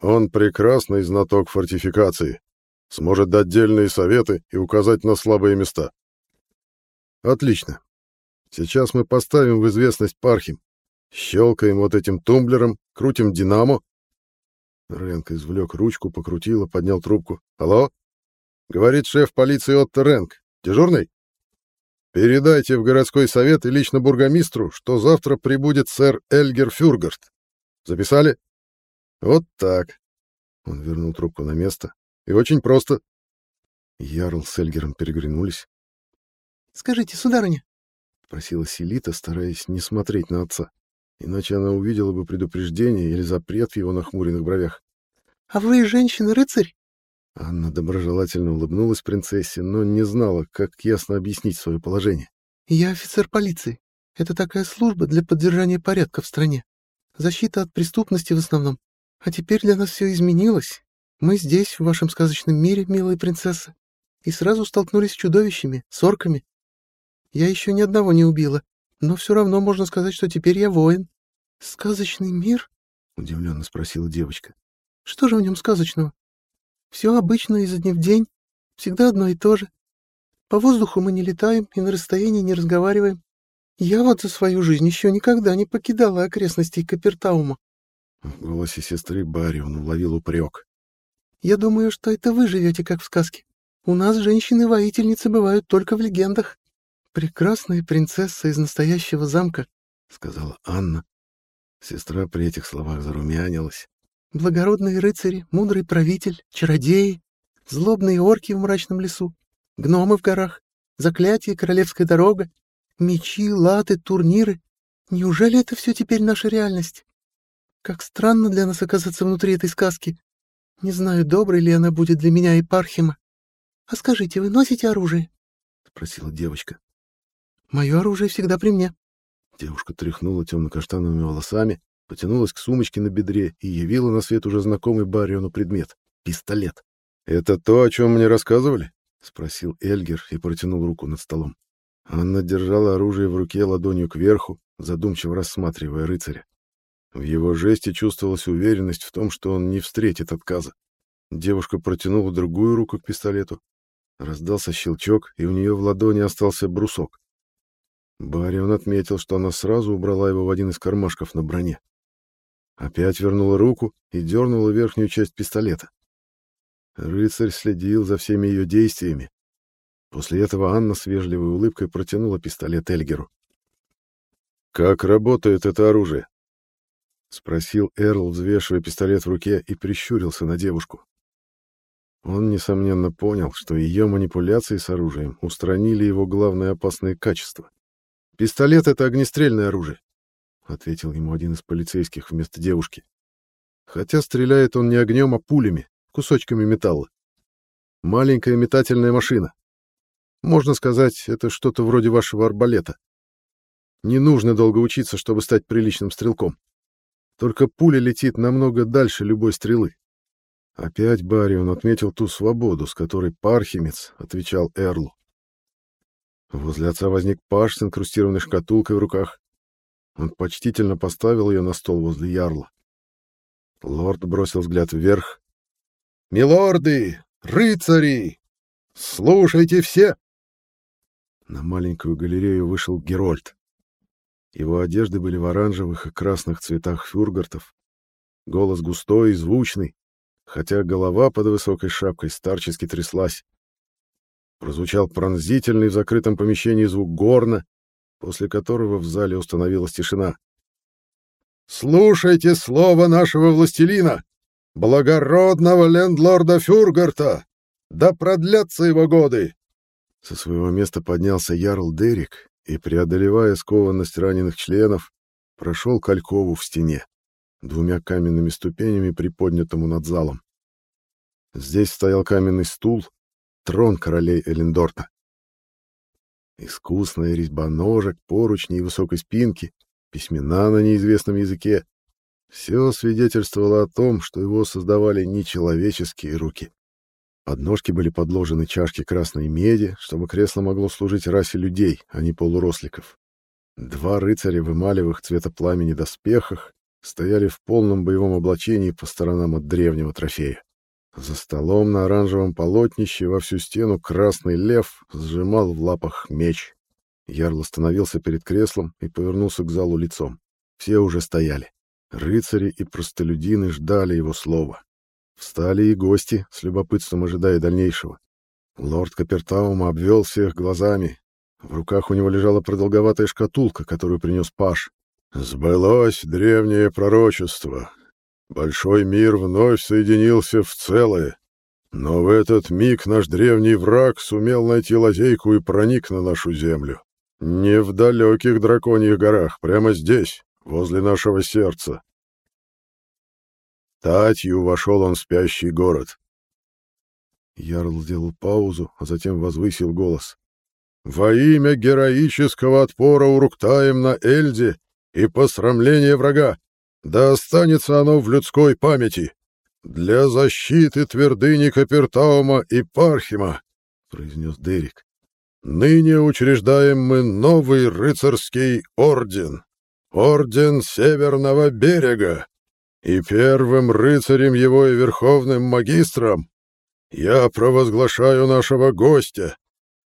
Он прекрасный знаток фортификации, сможет дать дельные советы и указать на слабые места. Отлично. Сейчас мы поставим в известность Пархим. Щелкаем вот этим тумблером, крутим динамо. Ренк извлек ручку, покрутил и поднял трубку. Алло? Говорит шеф полиции Отто Ренк. Дежурный? Передайте в городской совет и лично бургомистру, что завтра прибудет сэр Эльгер Фюргарт. Записали? Вот так. Он вернул трубку на место. И очень просто. Ярл с Эльгером переглянулись. «Скажите, сударыня», — спросила Селита, стараясь не смотреть на отца. Иначе она увидела бы предупреждение или запрет в его нахмуренных бровях. «А вы женщина-рыцарь?» Анна доброжелательно улыбнулась принцессе, но не знала, как ясно объяснить свое положение. «Я офицер полиции. Это такая служба для поддержания порядка в стране. Защита от преступности в основном. А теперь для нас все изменилось. Мы здесь, в вашем сказочном мире, милая принцесса, и сразу столкнулись с чудовищами, с орками. Я еще ни одного не убила, но все равно можно сказать, что теперь я воин. Сказочный мир? Удивленно спросила девочка. Что же в нем сказочного? Все обычно изо дня в день, всегда одно и то же. По воздуху мы не летаем и на расстоянии не разговариваем. Я вот за свою жизнь еще никогда не покидала окрестностей Капертаума. В голосе сестры Барри он уловил упрек. Я думаю, что это вы живете как в сказке. У нас женщины-воительницы бывают только в легендах. Прекрасная принцесса из настоящего замка, — сказала Анна. Сестра при этих словах зарумянилась. Благородные рыцари, мудрый правитель, чародеи, злобные орки в мрачном лесу, гномы в горах, заклятие, королевская дорога, мечи, латы, турниры. Неужели это все теперь наша реальность? Как странно для нас оказаться внутри этой сказки. Не знаю, доброй ли она будет для меня и Пархима. А скажите, вы носите оружие? — спросила девочка. — Мое оружие всегда при мне. Девушка тряхнула темно-каштановыми волосами, потянулась к сумочке на бедре и явила на свет уже знакомый Бариону предмет — пистолет. — Это то, о чем мне рассказывали? — спросил Эльгер и протянул руку над столом. Анна держала оружие в руке ладонью кверху, задумчиво рассматривая рыцаря. В его жесте чувствовалась уверенность в том, что он не встретит отказа. Девушка протянула другую руку к пистолету. Раздался щелчок, и у нее в ладони остался брусок. Барион отметил, что она сразу убрала его в один из кармашков на броне. Опять вернула руку и дернула верхнюю часть пистолета. Рыцарь следил за всеми ее действиями. После этого Анна с вежливой улыбкой протянула пистолет Эльгеру. «Как работает это оружие?» — спросил Эрл, взвешивая пистолет в руке, и прищурился на девушку. Он, несомненно, понял, что ее манипуляции с оружием устранили его главное опасное качество. «Пистолет — это огнестрельное оружие ответил ему один из полицейских вместо девушки. Хотя стреляет он не огнем, а пулями, кусочками металла. Маленькая метательная машина. Можно сказать, это что-то вроде вашего арбалета. Не нужно долго учиться, чтобы стать приличным стрелком. Только пуля летит намного дальше любой стрелы. Опять Барион отметил ту свободу, с которой пархимец отвечал Эрлу. Возле отца возник паш с инкрустированной шкатулкой в руках. Он почтительно поставил ее на стол возле ярла. Лорд бросил взгляд вверх. «Милорды! Рыцари! Слушайте все!» На маленькую галерею вышел Герольд. Его одежды были в оранжевых и красных цветах фюргартов. Голос густой и звучный, хотя голова под высокой шапкой старчески тряслась. Прозвучал пронзительный в закрытом помещении звук горна, после которого в зале установилась тишина. «Слушайте слово нашего властелина, благородного лендлорда Фюргарта! Да продлятся его годы!» Со своего места поднялся Ярл Дерек и, преодолевая скованность раненых членов, прошел к в стене, двумя каменными ступенями, приподнятому над залом. Здесь стоял каменный стул, трон королей Элендорта. Искусная резьба ножек, поручни и высокой спинки, письмена на неизвестном языке. Все свидетельствовало о том, что его создавали нечеловеческие руки. Под ножки были подложены чашки красной меди, чтобы кресло могло служить расе людей, а не полуросликов. Два рыцаря в эмалевых цвета пламени доспехах стояли в полном боевом облачении по сторонам от древнего трофея. За столом на оранжевом полотнище во всю стену красный лев сжимал в лапах меч. Ярл остановился перед креслом и повернулся к залу лицом. Все уже стояли. Рыцари и простолюдины ждали его слова. Встали и гости, с любопытством ожидая дальнейшего. Лорд Капертаума обвел всех глазами. В руках у него лежала продолговатая шкатулка, которую принес Паш. «Сбылось древнее пророчество. Большой мир вновь соединился в целое. Но в этот миг наш древний враг сумел найти лазейку и проник на нашу землю. Не в далеких драконьих горах, прямо здесь, возле нашего сердца. Татью вошел он в спящий город. Ярл сделал паузу, а затем возвысил голос. «Во имя героического отпора Уруктаем на Эльде и посрамления врага, да останется оно в людской памяти, для защиты твердыни Капертаума и Пархима», — произнес Дерек. «Ныне учреждаем мы новый рыцарский орден, орден Северного берега, и первым рыцарем его и верховным магистром я провозглашаю нашего гостя,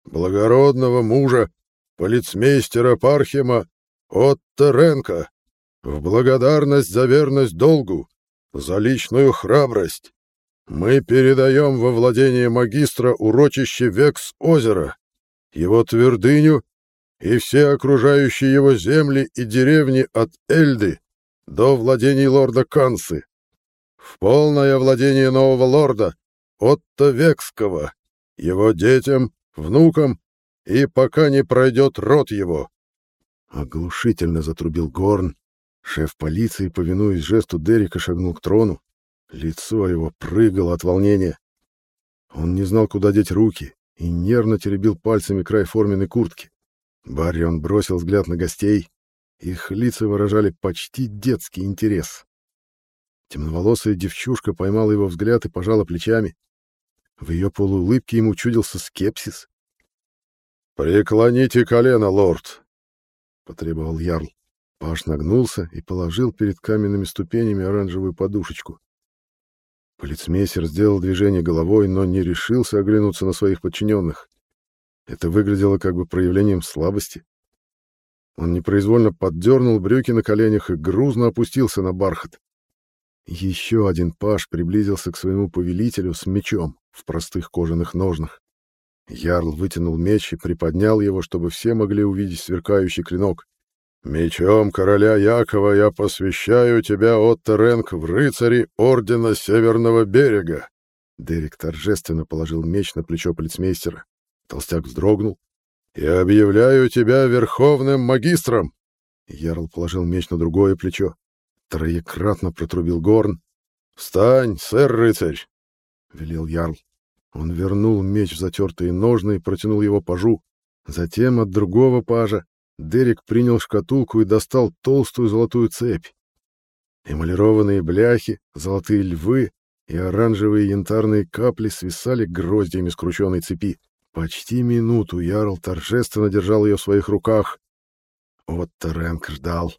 благородного мужа, полицмейстера Пархима Отто Ренко, в благодарность за верность долгу, за личную храбрость. Мы передаем во владение магистра урочище Векс-озера, его твердыню и все окружающие его земли и деревни от Эльды до владений лорда Кансы. В полное владение нового лорда, Отто Векского, его детям, внукам и пока не пройдет род его. Оглушительно затрубил Горн. Шеф полиции, повинуясь жесту Дерека, шагнул к трону. Лицо его прыгало от волнения. Он не знал, куда деть руки, и нервно теребил пальцами край форменной куртки. Баррион бросил взгляд на гостей. Их лица выражали почти детский интерес. Темноволосая девчушка поймала его взгляд и пожала плечами. В ее полуулыбке ему чудился скепсис. «Преклоните колено, лорд!» — потребовал Ярл. Паш нагнулся и положил перед каменными ступенями оранжевую подушечку. Полицмейстер сделал движение головой, но не решился оглянуться на своих подчиненных. Это выглядело как бы проявлением слабости. Он непроизвольно поддернул брюки на коленях и грузно опустился на бархат. Еще один паш приблизился к своему повелителю с мечом в простых кожаных ножнах. Ярл вытянул меч и приподнял его, чтобы все могли увидеть сверкающий клинок. «Мечом короля Якова я посвящаю тебя, Отто Ренк, в рыцари Ордена Северного Берега!» Дерек торжественно положил меч на плечо полицмейстера. Толстяк вздрогнул. «Я объявляю тебя верховным магистром!» Ярл положил меч на другое плечо. Троекратно протрубил горн. «Встань, сэр-рыцарь!» — велел Ярл. Он вернул меч в затертые ножны и протянул его пажу. Затем от другого пажа Дерек принял шкатулку и достал толстую золотую цепь. Эмалированные бляхи, золотые львы и оранжевые янтарные капли свисали гроздьями скрученной цепи. Почти минуту Ярл торжественно держал ее в своих руках. Отто Рэнк ждал.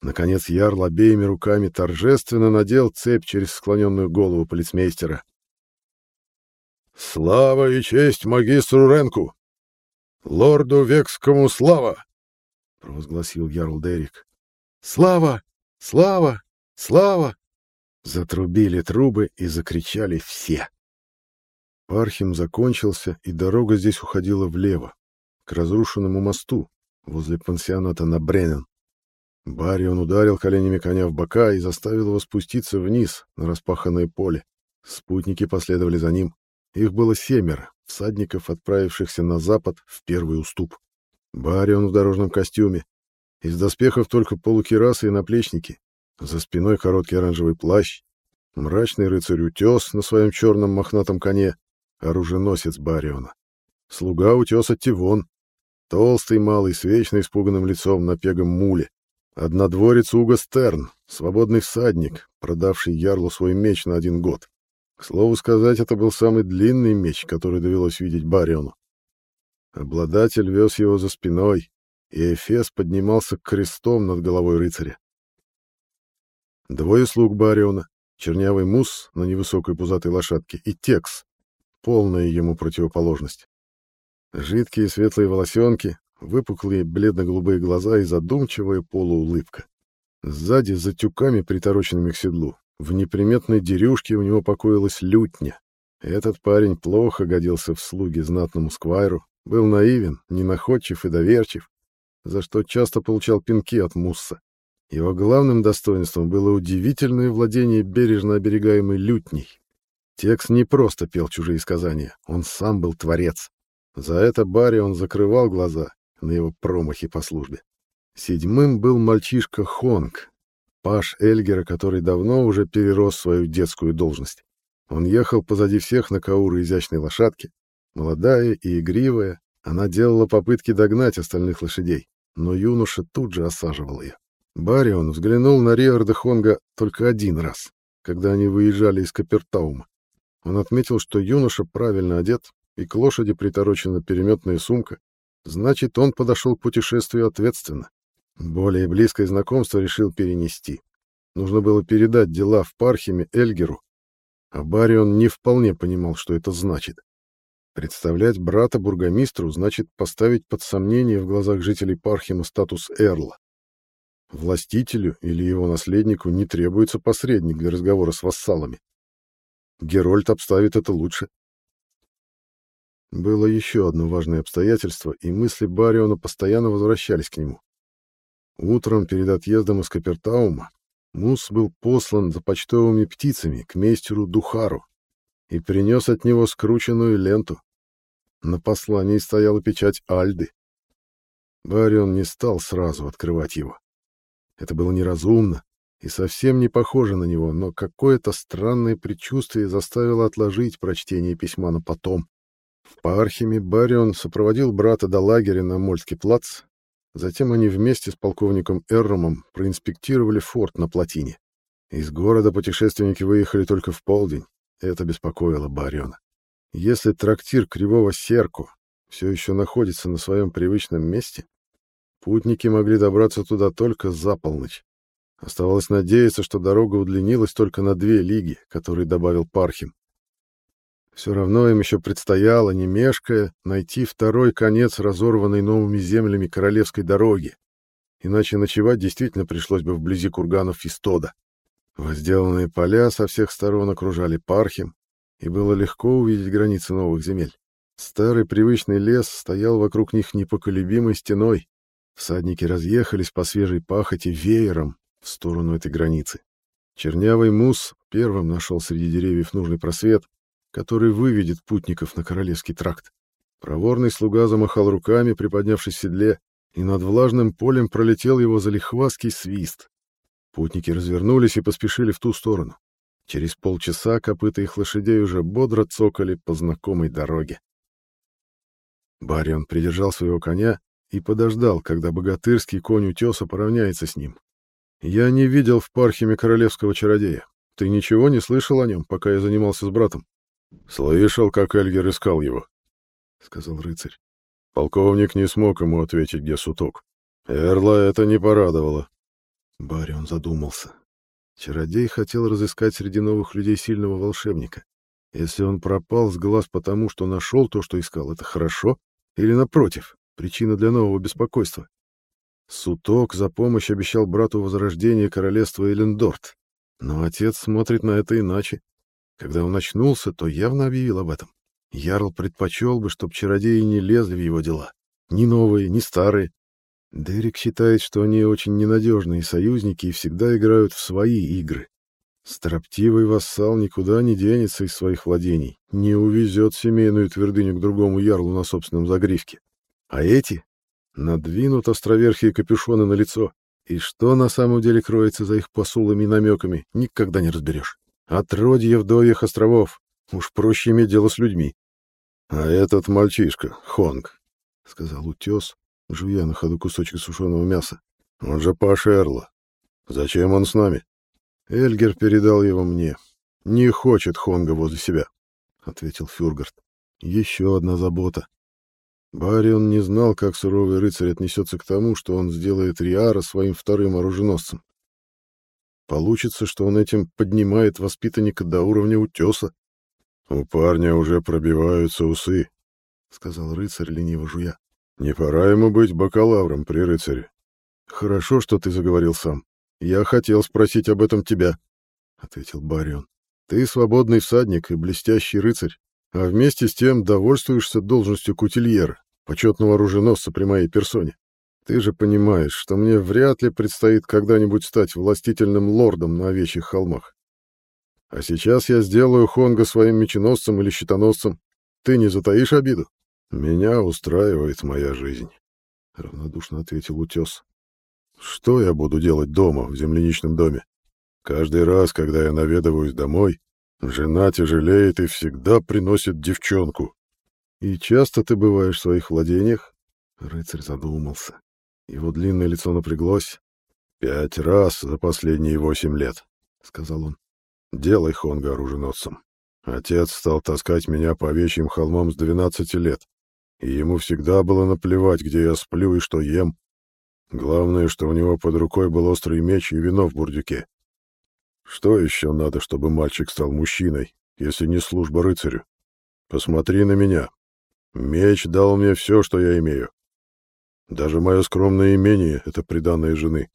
Наконец Ярл обеими руками торжественно надел цепь через склоненную голову полицмейстера. «Слава и честь магистру Ренку! Лорду Векскому слава!» — провозгласил Ярл Дерик. «Слава! Слава! Слава!» Затрубили трубы и закричали все. Пархим закончился, и дорога здесь уходила влево, к разрушенному мосту возле пансионата на Бреннен. Барион ударил коленями коня в бока и заставил его спуститься вниз на распаханное поле. Спутники последовали за ним. Их было семеро, всадников, отправившихся на запад в первый уступ. Барион в дорожном костюме. Из доспехов только полукирасы и наплечники. За спиной короткий оранжевый плащ. Мрачный рыцарь Утес на своем черном мохнатом коне. Оруженосец Бариона. Слуга Утеса Тивон. Толстый малый с вечно испуганным лицом на пегом муле. Однодворец Уго Стерн, свободный всадник, продавший Ярлу свой меч на один год. К слову сказать, это был самый длинный меч, который довелось видеть Бариону. Обладатель вез его за спиной, и Эфес поднимался крестом над головой рыцаря. Двое слуг Бариона, чернявый мус на невысокой пузатой лошадке и Текс, полная ему противоположность. Жидкие светлые волосенки, выпуклые бледно-голубые глаза и задумчивая полуулыбка. Сзади, за тюками, притороченными к седлу, в неприметной дерюшке у него покоилась лютня. Этот парень плохо годился в слуги знатному сквайру, был наивен, ненаходчив и доверчив, за что часто получал пинки от Мусса. Его главным достоинством было удивительное владение бережно оберегаемой лютней. Текс не просто пел чужие сказания, он сам был творец. За это Барри он закрывал глаза на его промахи по службе. Седьмым был мальчишка Хонг, паш Эльгера, который давно уже перерос свою детскую должность. Он ехал позади всех на кауры изящной лошадки. Молодая и игривая, она делала попытки догнать остальных лошадей, но юноша тут же осаживал ее. Барион взглянул на Риарда Хонга только один раз, когда они выезжали из Капертаума. Он отметил, что юноша правильно одет, и к лошади приторочена переметная сумка. Значит, он подошел к путешествию ответственно. Более близкое знакомство решил перенести. Нужно было передать дела в Пархиме Эльгеру, а Барион не вполне понимал, что это значит. Представлять брата бургомистру значит поставить под сомнение в глазах жителей Пархима статус Эрла. Властителю или его наследнику не требуется посредник для разговора с вассалами. Герольд обставит это лучше. Было еще одно важное обстоятельство, и мысли Бариона постоянно возвращались к нему. Утром перед отъездом из Капертаума Мус был послан за почтовыми птицами к мейстеру Духару и принес от него скрученную ленту. На послании стояла печать Альды. Барион не стал сразу открывать его. Это было неразумно и совсем не похоже на него, но какое-то странное предчувствие заставило отложить прочтение письма на потом. В Пархиме Барион сопроводил брата до лагеря на Мольский плац, затем они вместе с полковником Эрромом проинспектировали форт на плотине. Из города путешественники выехали только в полдень, это беспокоило Бариона. Если трактир Кривого Серку все еще находится на своем привычном месте, Путники могли добраться туда только за полночь. Оставалось надеяться, что дорога удлинилась только на две лиги, которые добавил Пархим. Все равно им еще предстояло, не мешкая, найти второй конец разорванной новыми землями королевской дороги, иначе ночевать действительно пришлось бы вблизи курганов Истода. Возделанные поля со всех сторон окружали Пархим, и было легко увидеть границы новых земель. Старый привычный лес стоял вокруг них непоколебимой стеной, Всадники разъехались по свежей пахоте веером в сторону этой границы. Чернявый мус первым нашел среди деревьев нужный просвет, который выведет путников на Королевский тракт. Проворный слуга замахал руками, приподнявшись в седле, и над влажным полем пролетел его залихвастский свист. Путники развернулись и поспешили в ту сторону. Через полчаса копыта их лошадей уже бодро цокали по знакомой дороге. Барион придержал своего коня и подождал, когда богатырский конь утеса поравняется с ним. Я не видел в Пархиме королевского чародея. Ты ничего не слышал о нем, пока я занимался с братом? — Слышал, как Эльгер искал его, — сказал рыцарь. Полковник не смог ему ответить, где суток. Эрла это не порадовало. Барион задумался. Чародей хотел разыскать среди новых людей сильного волшебника. Если он пропал с глаз потому, что нашел то, что искал, это хорошо? Или напротив, причина для нового беспокойства. Суток за помощь обещал брату возрождение королевства Элендорт, но отец смотрит на это иначе. Когда он очнулся, то явно объявил об этом. Ярл предпочел бы, чтоб чародеи не лезли в его дела. Ни новые, ни старые. Дерек считает, что они очень ненадежные союзники и всегда играют в свои игры. Строптивый вассал никуда не денется из своих владений, не увезет семейную твердыню к другому ярлу на собственном загривке. А эти надвинут островерхие капюшоны на лицо, и что на самом деле кроется за их посулами и намеками, никогда не разберешь. Отродье вдовьих островов. Уж проще иметь дело с людьми. — А этот мальчишка, Хонг, — сказал утес, жуя на ходу кусочек сушеного мяса. — Он же Паш Эрла. Зачем он с нами? Эльгер передал его мне. Не хочет Хонга возле себя, — ответил Фюргард. Еще одна забота. Барион не знал, как суровый рыцарь отнесется к тому, что он сделает Риара своим вторым оруженосцем. Получится, что он этим поднимает воспитанника до уровня утеса. — У парня уже пробиваются усы, — сказал рыцарь, лениво жуя. — Не пора ему быть бакалавром при рыцаре. — Хорошо, что ты заговорил сам. Я хотел спросить об этом тебя, — ответил Барион. — Ты свободный всадник и блестящий рыцарь а вместе с тем довольствуешься должностью кутильера, почетного оруженосца при моей персоне. Ты же понимаешь, что мне вряд ли предстоит когда-нибудь стать властительным лордом на овечьих холмах. А сейчас я сделаю Хонга своим меченосцем или щитоносцем. Ты не затаишь обиду? Меня устраивает моя жизнь, — равнодушно ответил утес. Что я буду делать дома, в земляничном доме? Каждый раз, когда я наведываюсь домой, жена тяжелеет и всегда приносит девчонку. И часто ты бываешь в своих владениях? Рыцарь задумался. Его длинное лицо напряглось. «Пять раз за последние восемь лет», — сказал он. «Делай Хонга оруженосцем. Отец стал таскать меня по овечьим холмам с двенадцати лет, и ему всегда было наплевать, где я сплю и что ем. Главное, что у него под рукой был острый меч и вино в бурдюке. Что еще надо, чтобы мальчик стал мужчиной, если не служба рыцарю? Посмотри на меня. Меч дал мне все, что я имею. Даже мое скромное имение — это приданное жены.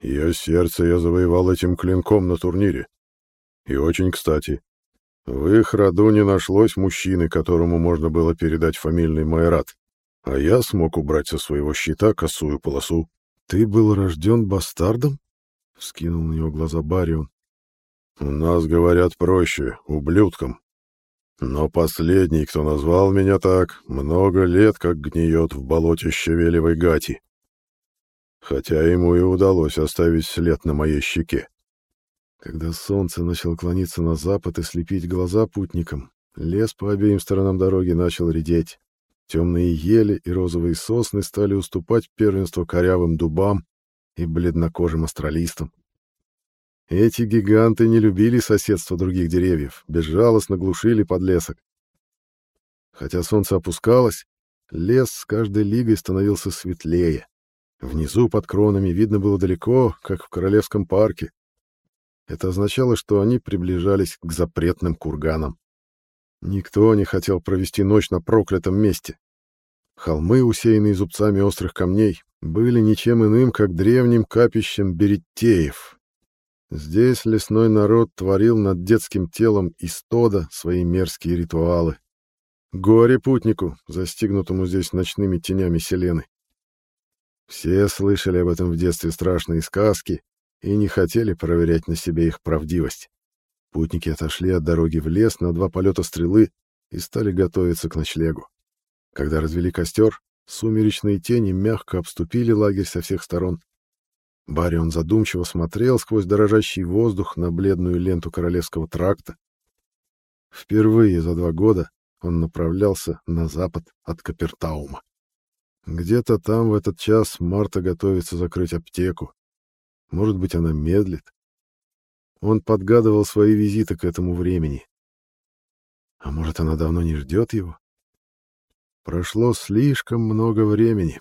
Ее сердце я завоевал этим клинком на турнире. И очень кстати. В их роду не нашлось мужчины, которому можно было передать фамильный майорат. А я смог убрать со своего щита косую полосу. «Ты был рожден бастардом?» — вскинул на него глаза Барион. «У нас говорят проще, ублюдком. Но последний, кто назвал меня так, много лет как гниет в болоте щавелевой гати. Хотя ему и удалось оставить след на моей щеке. Когда солнце начало клониться на запад и слепить глаза путникам, лес по обеим сторонам дороги начал редеть. Темные ели и розовые сосны стали уступать первенство корявым дубам и бледнокожим астралистам. Эти гиганты не любили соседство других деревьев, безжалостно глушили подлесок. Хотя солнце опускалось, лес с каждой лигой становился светлее. Внизу под кронами видно было далеко, как в Королевском парке. Это означало, что они приближались к запретным курганам. Никто не хотел провести ночь на проклятом месте. Холмы, усеянные зубцами острых камней, были ничем иным, как древним капищем береттеев, Здесь лесной народ творил над детским телом истода свои мерзкие ритуалы. Горе путнику, застигнутому здесь ночными тенями Селены. Все слышали об этом в детстве страшные сказки и не хотели проверять на себе их правдивость. Путники отошли от дороги в лес на два полета стрелы и стали готовиться к ночлегу. Когда развели костер, сумеречные тени мягко обступили лагерь со всех сторон, Барион задумчиво смотрел сквозь дорожащий воздух на бледную ленту королевского тракта. Впервые за два года он направлялся на запад от Капертаума. Где-то там в этот час Марта готовится закрыть аптеку. Может быть, она медлит. Он подгадывал свои визиты к этому времени. А может, она давно не ждет его? Прошло слишком много времени.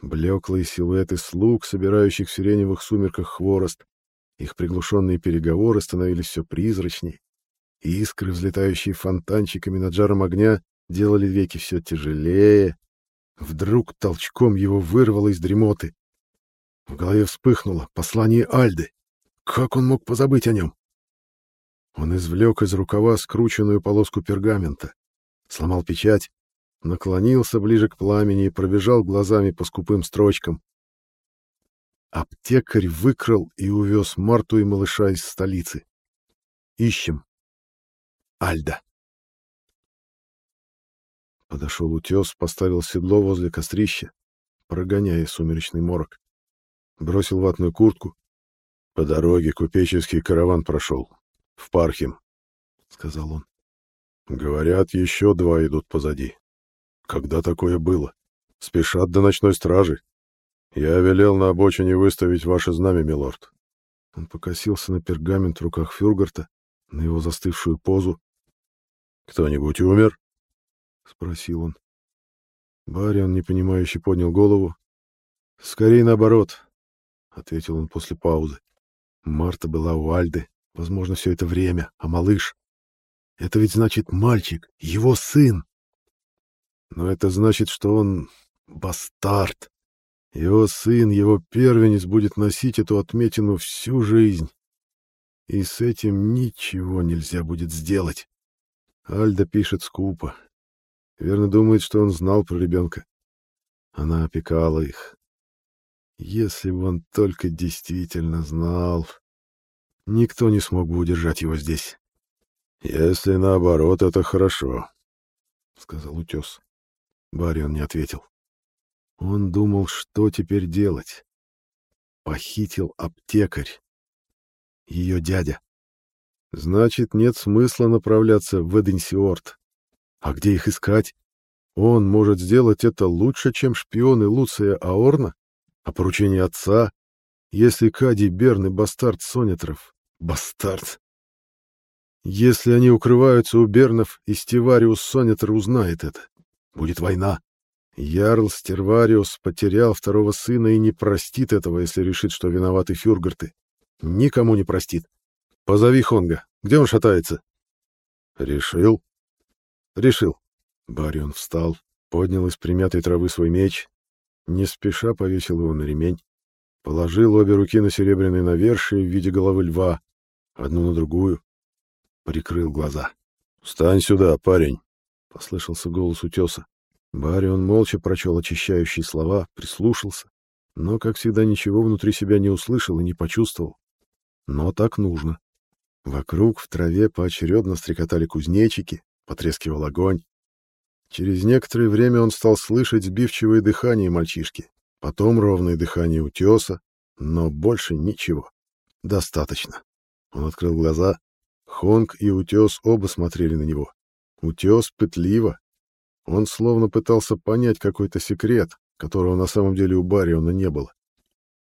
Блеклые силуэты слуг, собирающих в сиреневых сумерках хворост. Их приглушенные переговоры становились все призрачнее. Искры, взлетающие фонтанчиками над жаром огня, делали веки все тяжелее. Вдруг толчком его вырвало из дремоты. В голове вспыхнуло послание Альды. Как он мог позабыть о нем? Он извлек из рукава скрученную полоску пергамента, сломал печать наклонился ближе к пламени и пробежал глазами по скупым строчкам. Аптекарь выкрал и увез Марту и малыша из столицы. Ищем. Альда. Подошел утес, поставил седло возле кострища, прогоняя сумеречный морок. Бросил ватную куртку. По дороге купеческий караван прошел. В Пархим, — сказал он. Говорят, еще два идут позади. Когда такое было? Спешат до ночной стражи. Я велел на обочине выставить ваше знамя, милорд. Он покосился на пергамент в руках Фюргарта, на его застывшую позу. Кто-нибудь умер? спросил он. Барион непонимающе поднял голову. Скорее наоборот, ответил он после паузы. Марта была у Альды, возможно, все это время, а малыш это ведь значит мальчик, его сын. Но это значит, что он бастард. Его сын, его первенец будет носить эту отметину всю жизнь. И с этим ничего нельзя будет сделать. Альда пишет скупо. Верно думает, что он знал про ребенка. Она опекала их. Если бы он только действительно знал, никто не смог бы удержать его здесь. Если наоборот, это хорошо, сказал утес. Барион не ответил. Он думал, что теперь делать. Похитил аптекарь. Ее дядя. Значит, нет смысла направляться в Эденсиорт. А где их искать? Он может сделать это лучше, чем шпионы Луция Аорна, а поручение отца, если Кади Берн и бастард Сонетров. Бастард. Если они укрываются у Бернов, и Стивариус Сонетр узнает это. Будет война. Ярл Стервариус потерял второго сына и не простит этого, если решит, что виноваты фюргарты. Никому не простит. Позови Хонга. Где он шатается? Решил? Решил. Барион встал, поднял из примятой травы свой меч, не спеша повесил его на ремень, положил обе руки на серебряные навершие в виде головы льва, одну на другую, прикрыл глаза. «Встань сюда, парень!» — послышался голос утеса. Барион молча прочел очищающие слова, прислушался, но, как всегда, ничего внутри себя не услышал и не почувствовал. Но так нужно. Вокруг в траве поочередно стрекотали кузнечики, потрескивал огонь. Через некоторое время он стал слышать сбивчивое дыхание мальчишки, потом ровное дыхание утеса, но больше ничего. Достаточно. Он открыл глаза. Хонг и утес оба смотрели на него. Утес пытливо. Он словно пытался понять какой-то секрет, которого на самом деле у Бариона не было.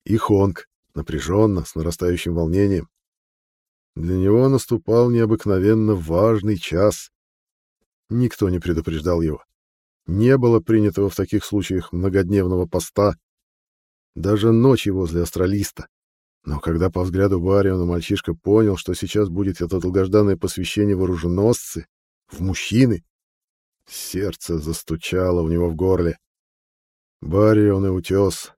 И Хонг, напряженно, с нарастающим волнением. Для него наступал необыкновенно важный час. Никто не предупреждал его. Не было принятого в таких случаях многодневного поста, даже ночи возле астралиста. Но когда по взгляду Бариона мальчишка понял, что сейчас будет это долгожданное посвящение в оруженосцы, в мужчины, сердце застучало у него в горле. Барион и Утес,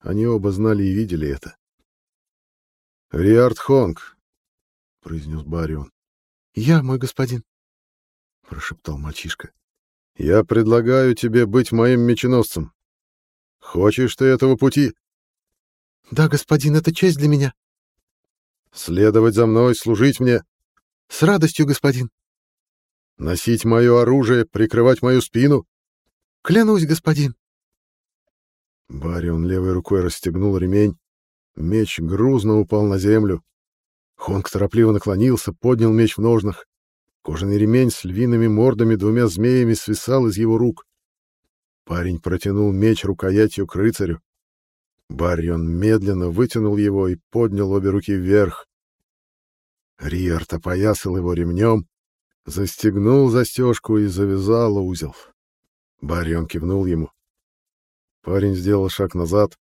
они оба знали и видели это. «Риард Хонг», — произнес Барион. «Я, мой господин», — прошептал мальчишка. «Я предлагаю тебе быть моим меченосцем. Хочешь ты этого пути?» «Да, господин, это честь для меня». «Следовать за мной, служить мне». «С радостью, господин». «Носить мое оружие, прикрывать мою спину». «Клянусь, господин». Барион левой рукой расстегнул ремень, Меч грузно упал на землю. Хонг торопливо наклонился, поднял меч в ножнах. Кожаный ремень с львиными мордами двумя змеями свисал из его рук. Парень протянул меч рукоятью к рыцарю. Баррион медленно вытянул его и поднял обе руки вверх. Риард опоясал его ремнем, застегнул застежку и завязал узел. Баррион кивнул ему. Парень сделал шаг назад,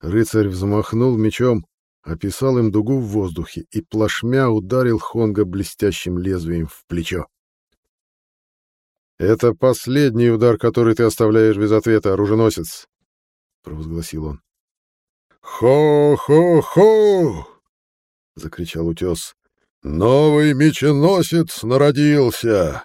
Рыцарь взмахнул мечом, описал им дугу в воздухе и плашмя ударил Хонга блестящим лезвием в плечо. «Это последний удар, который ты оставляешь без ответа, оруженосец!» — провозгласил он. «Хо-хо-хо!» — закричал утес. «Новый меченосец народился!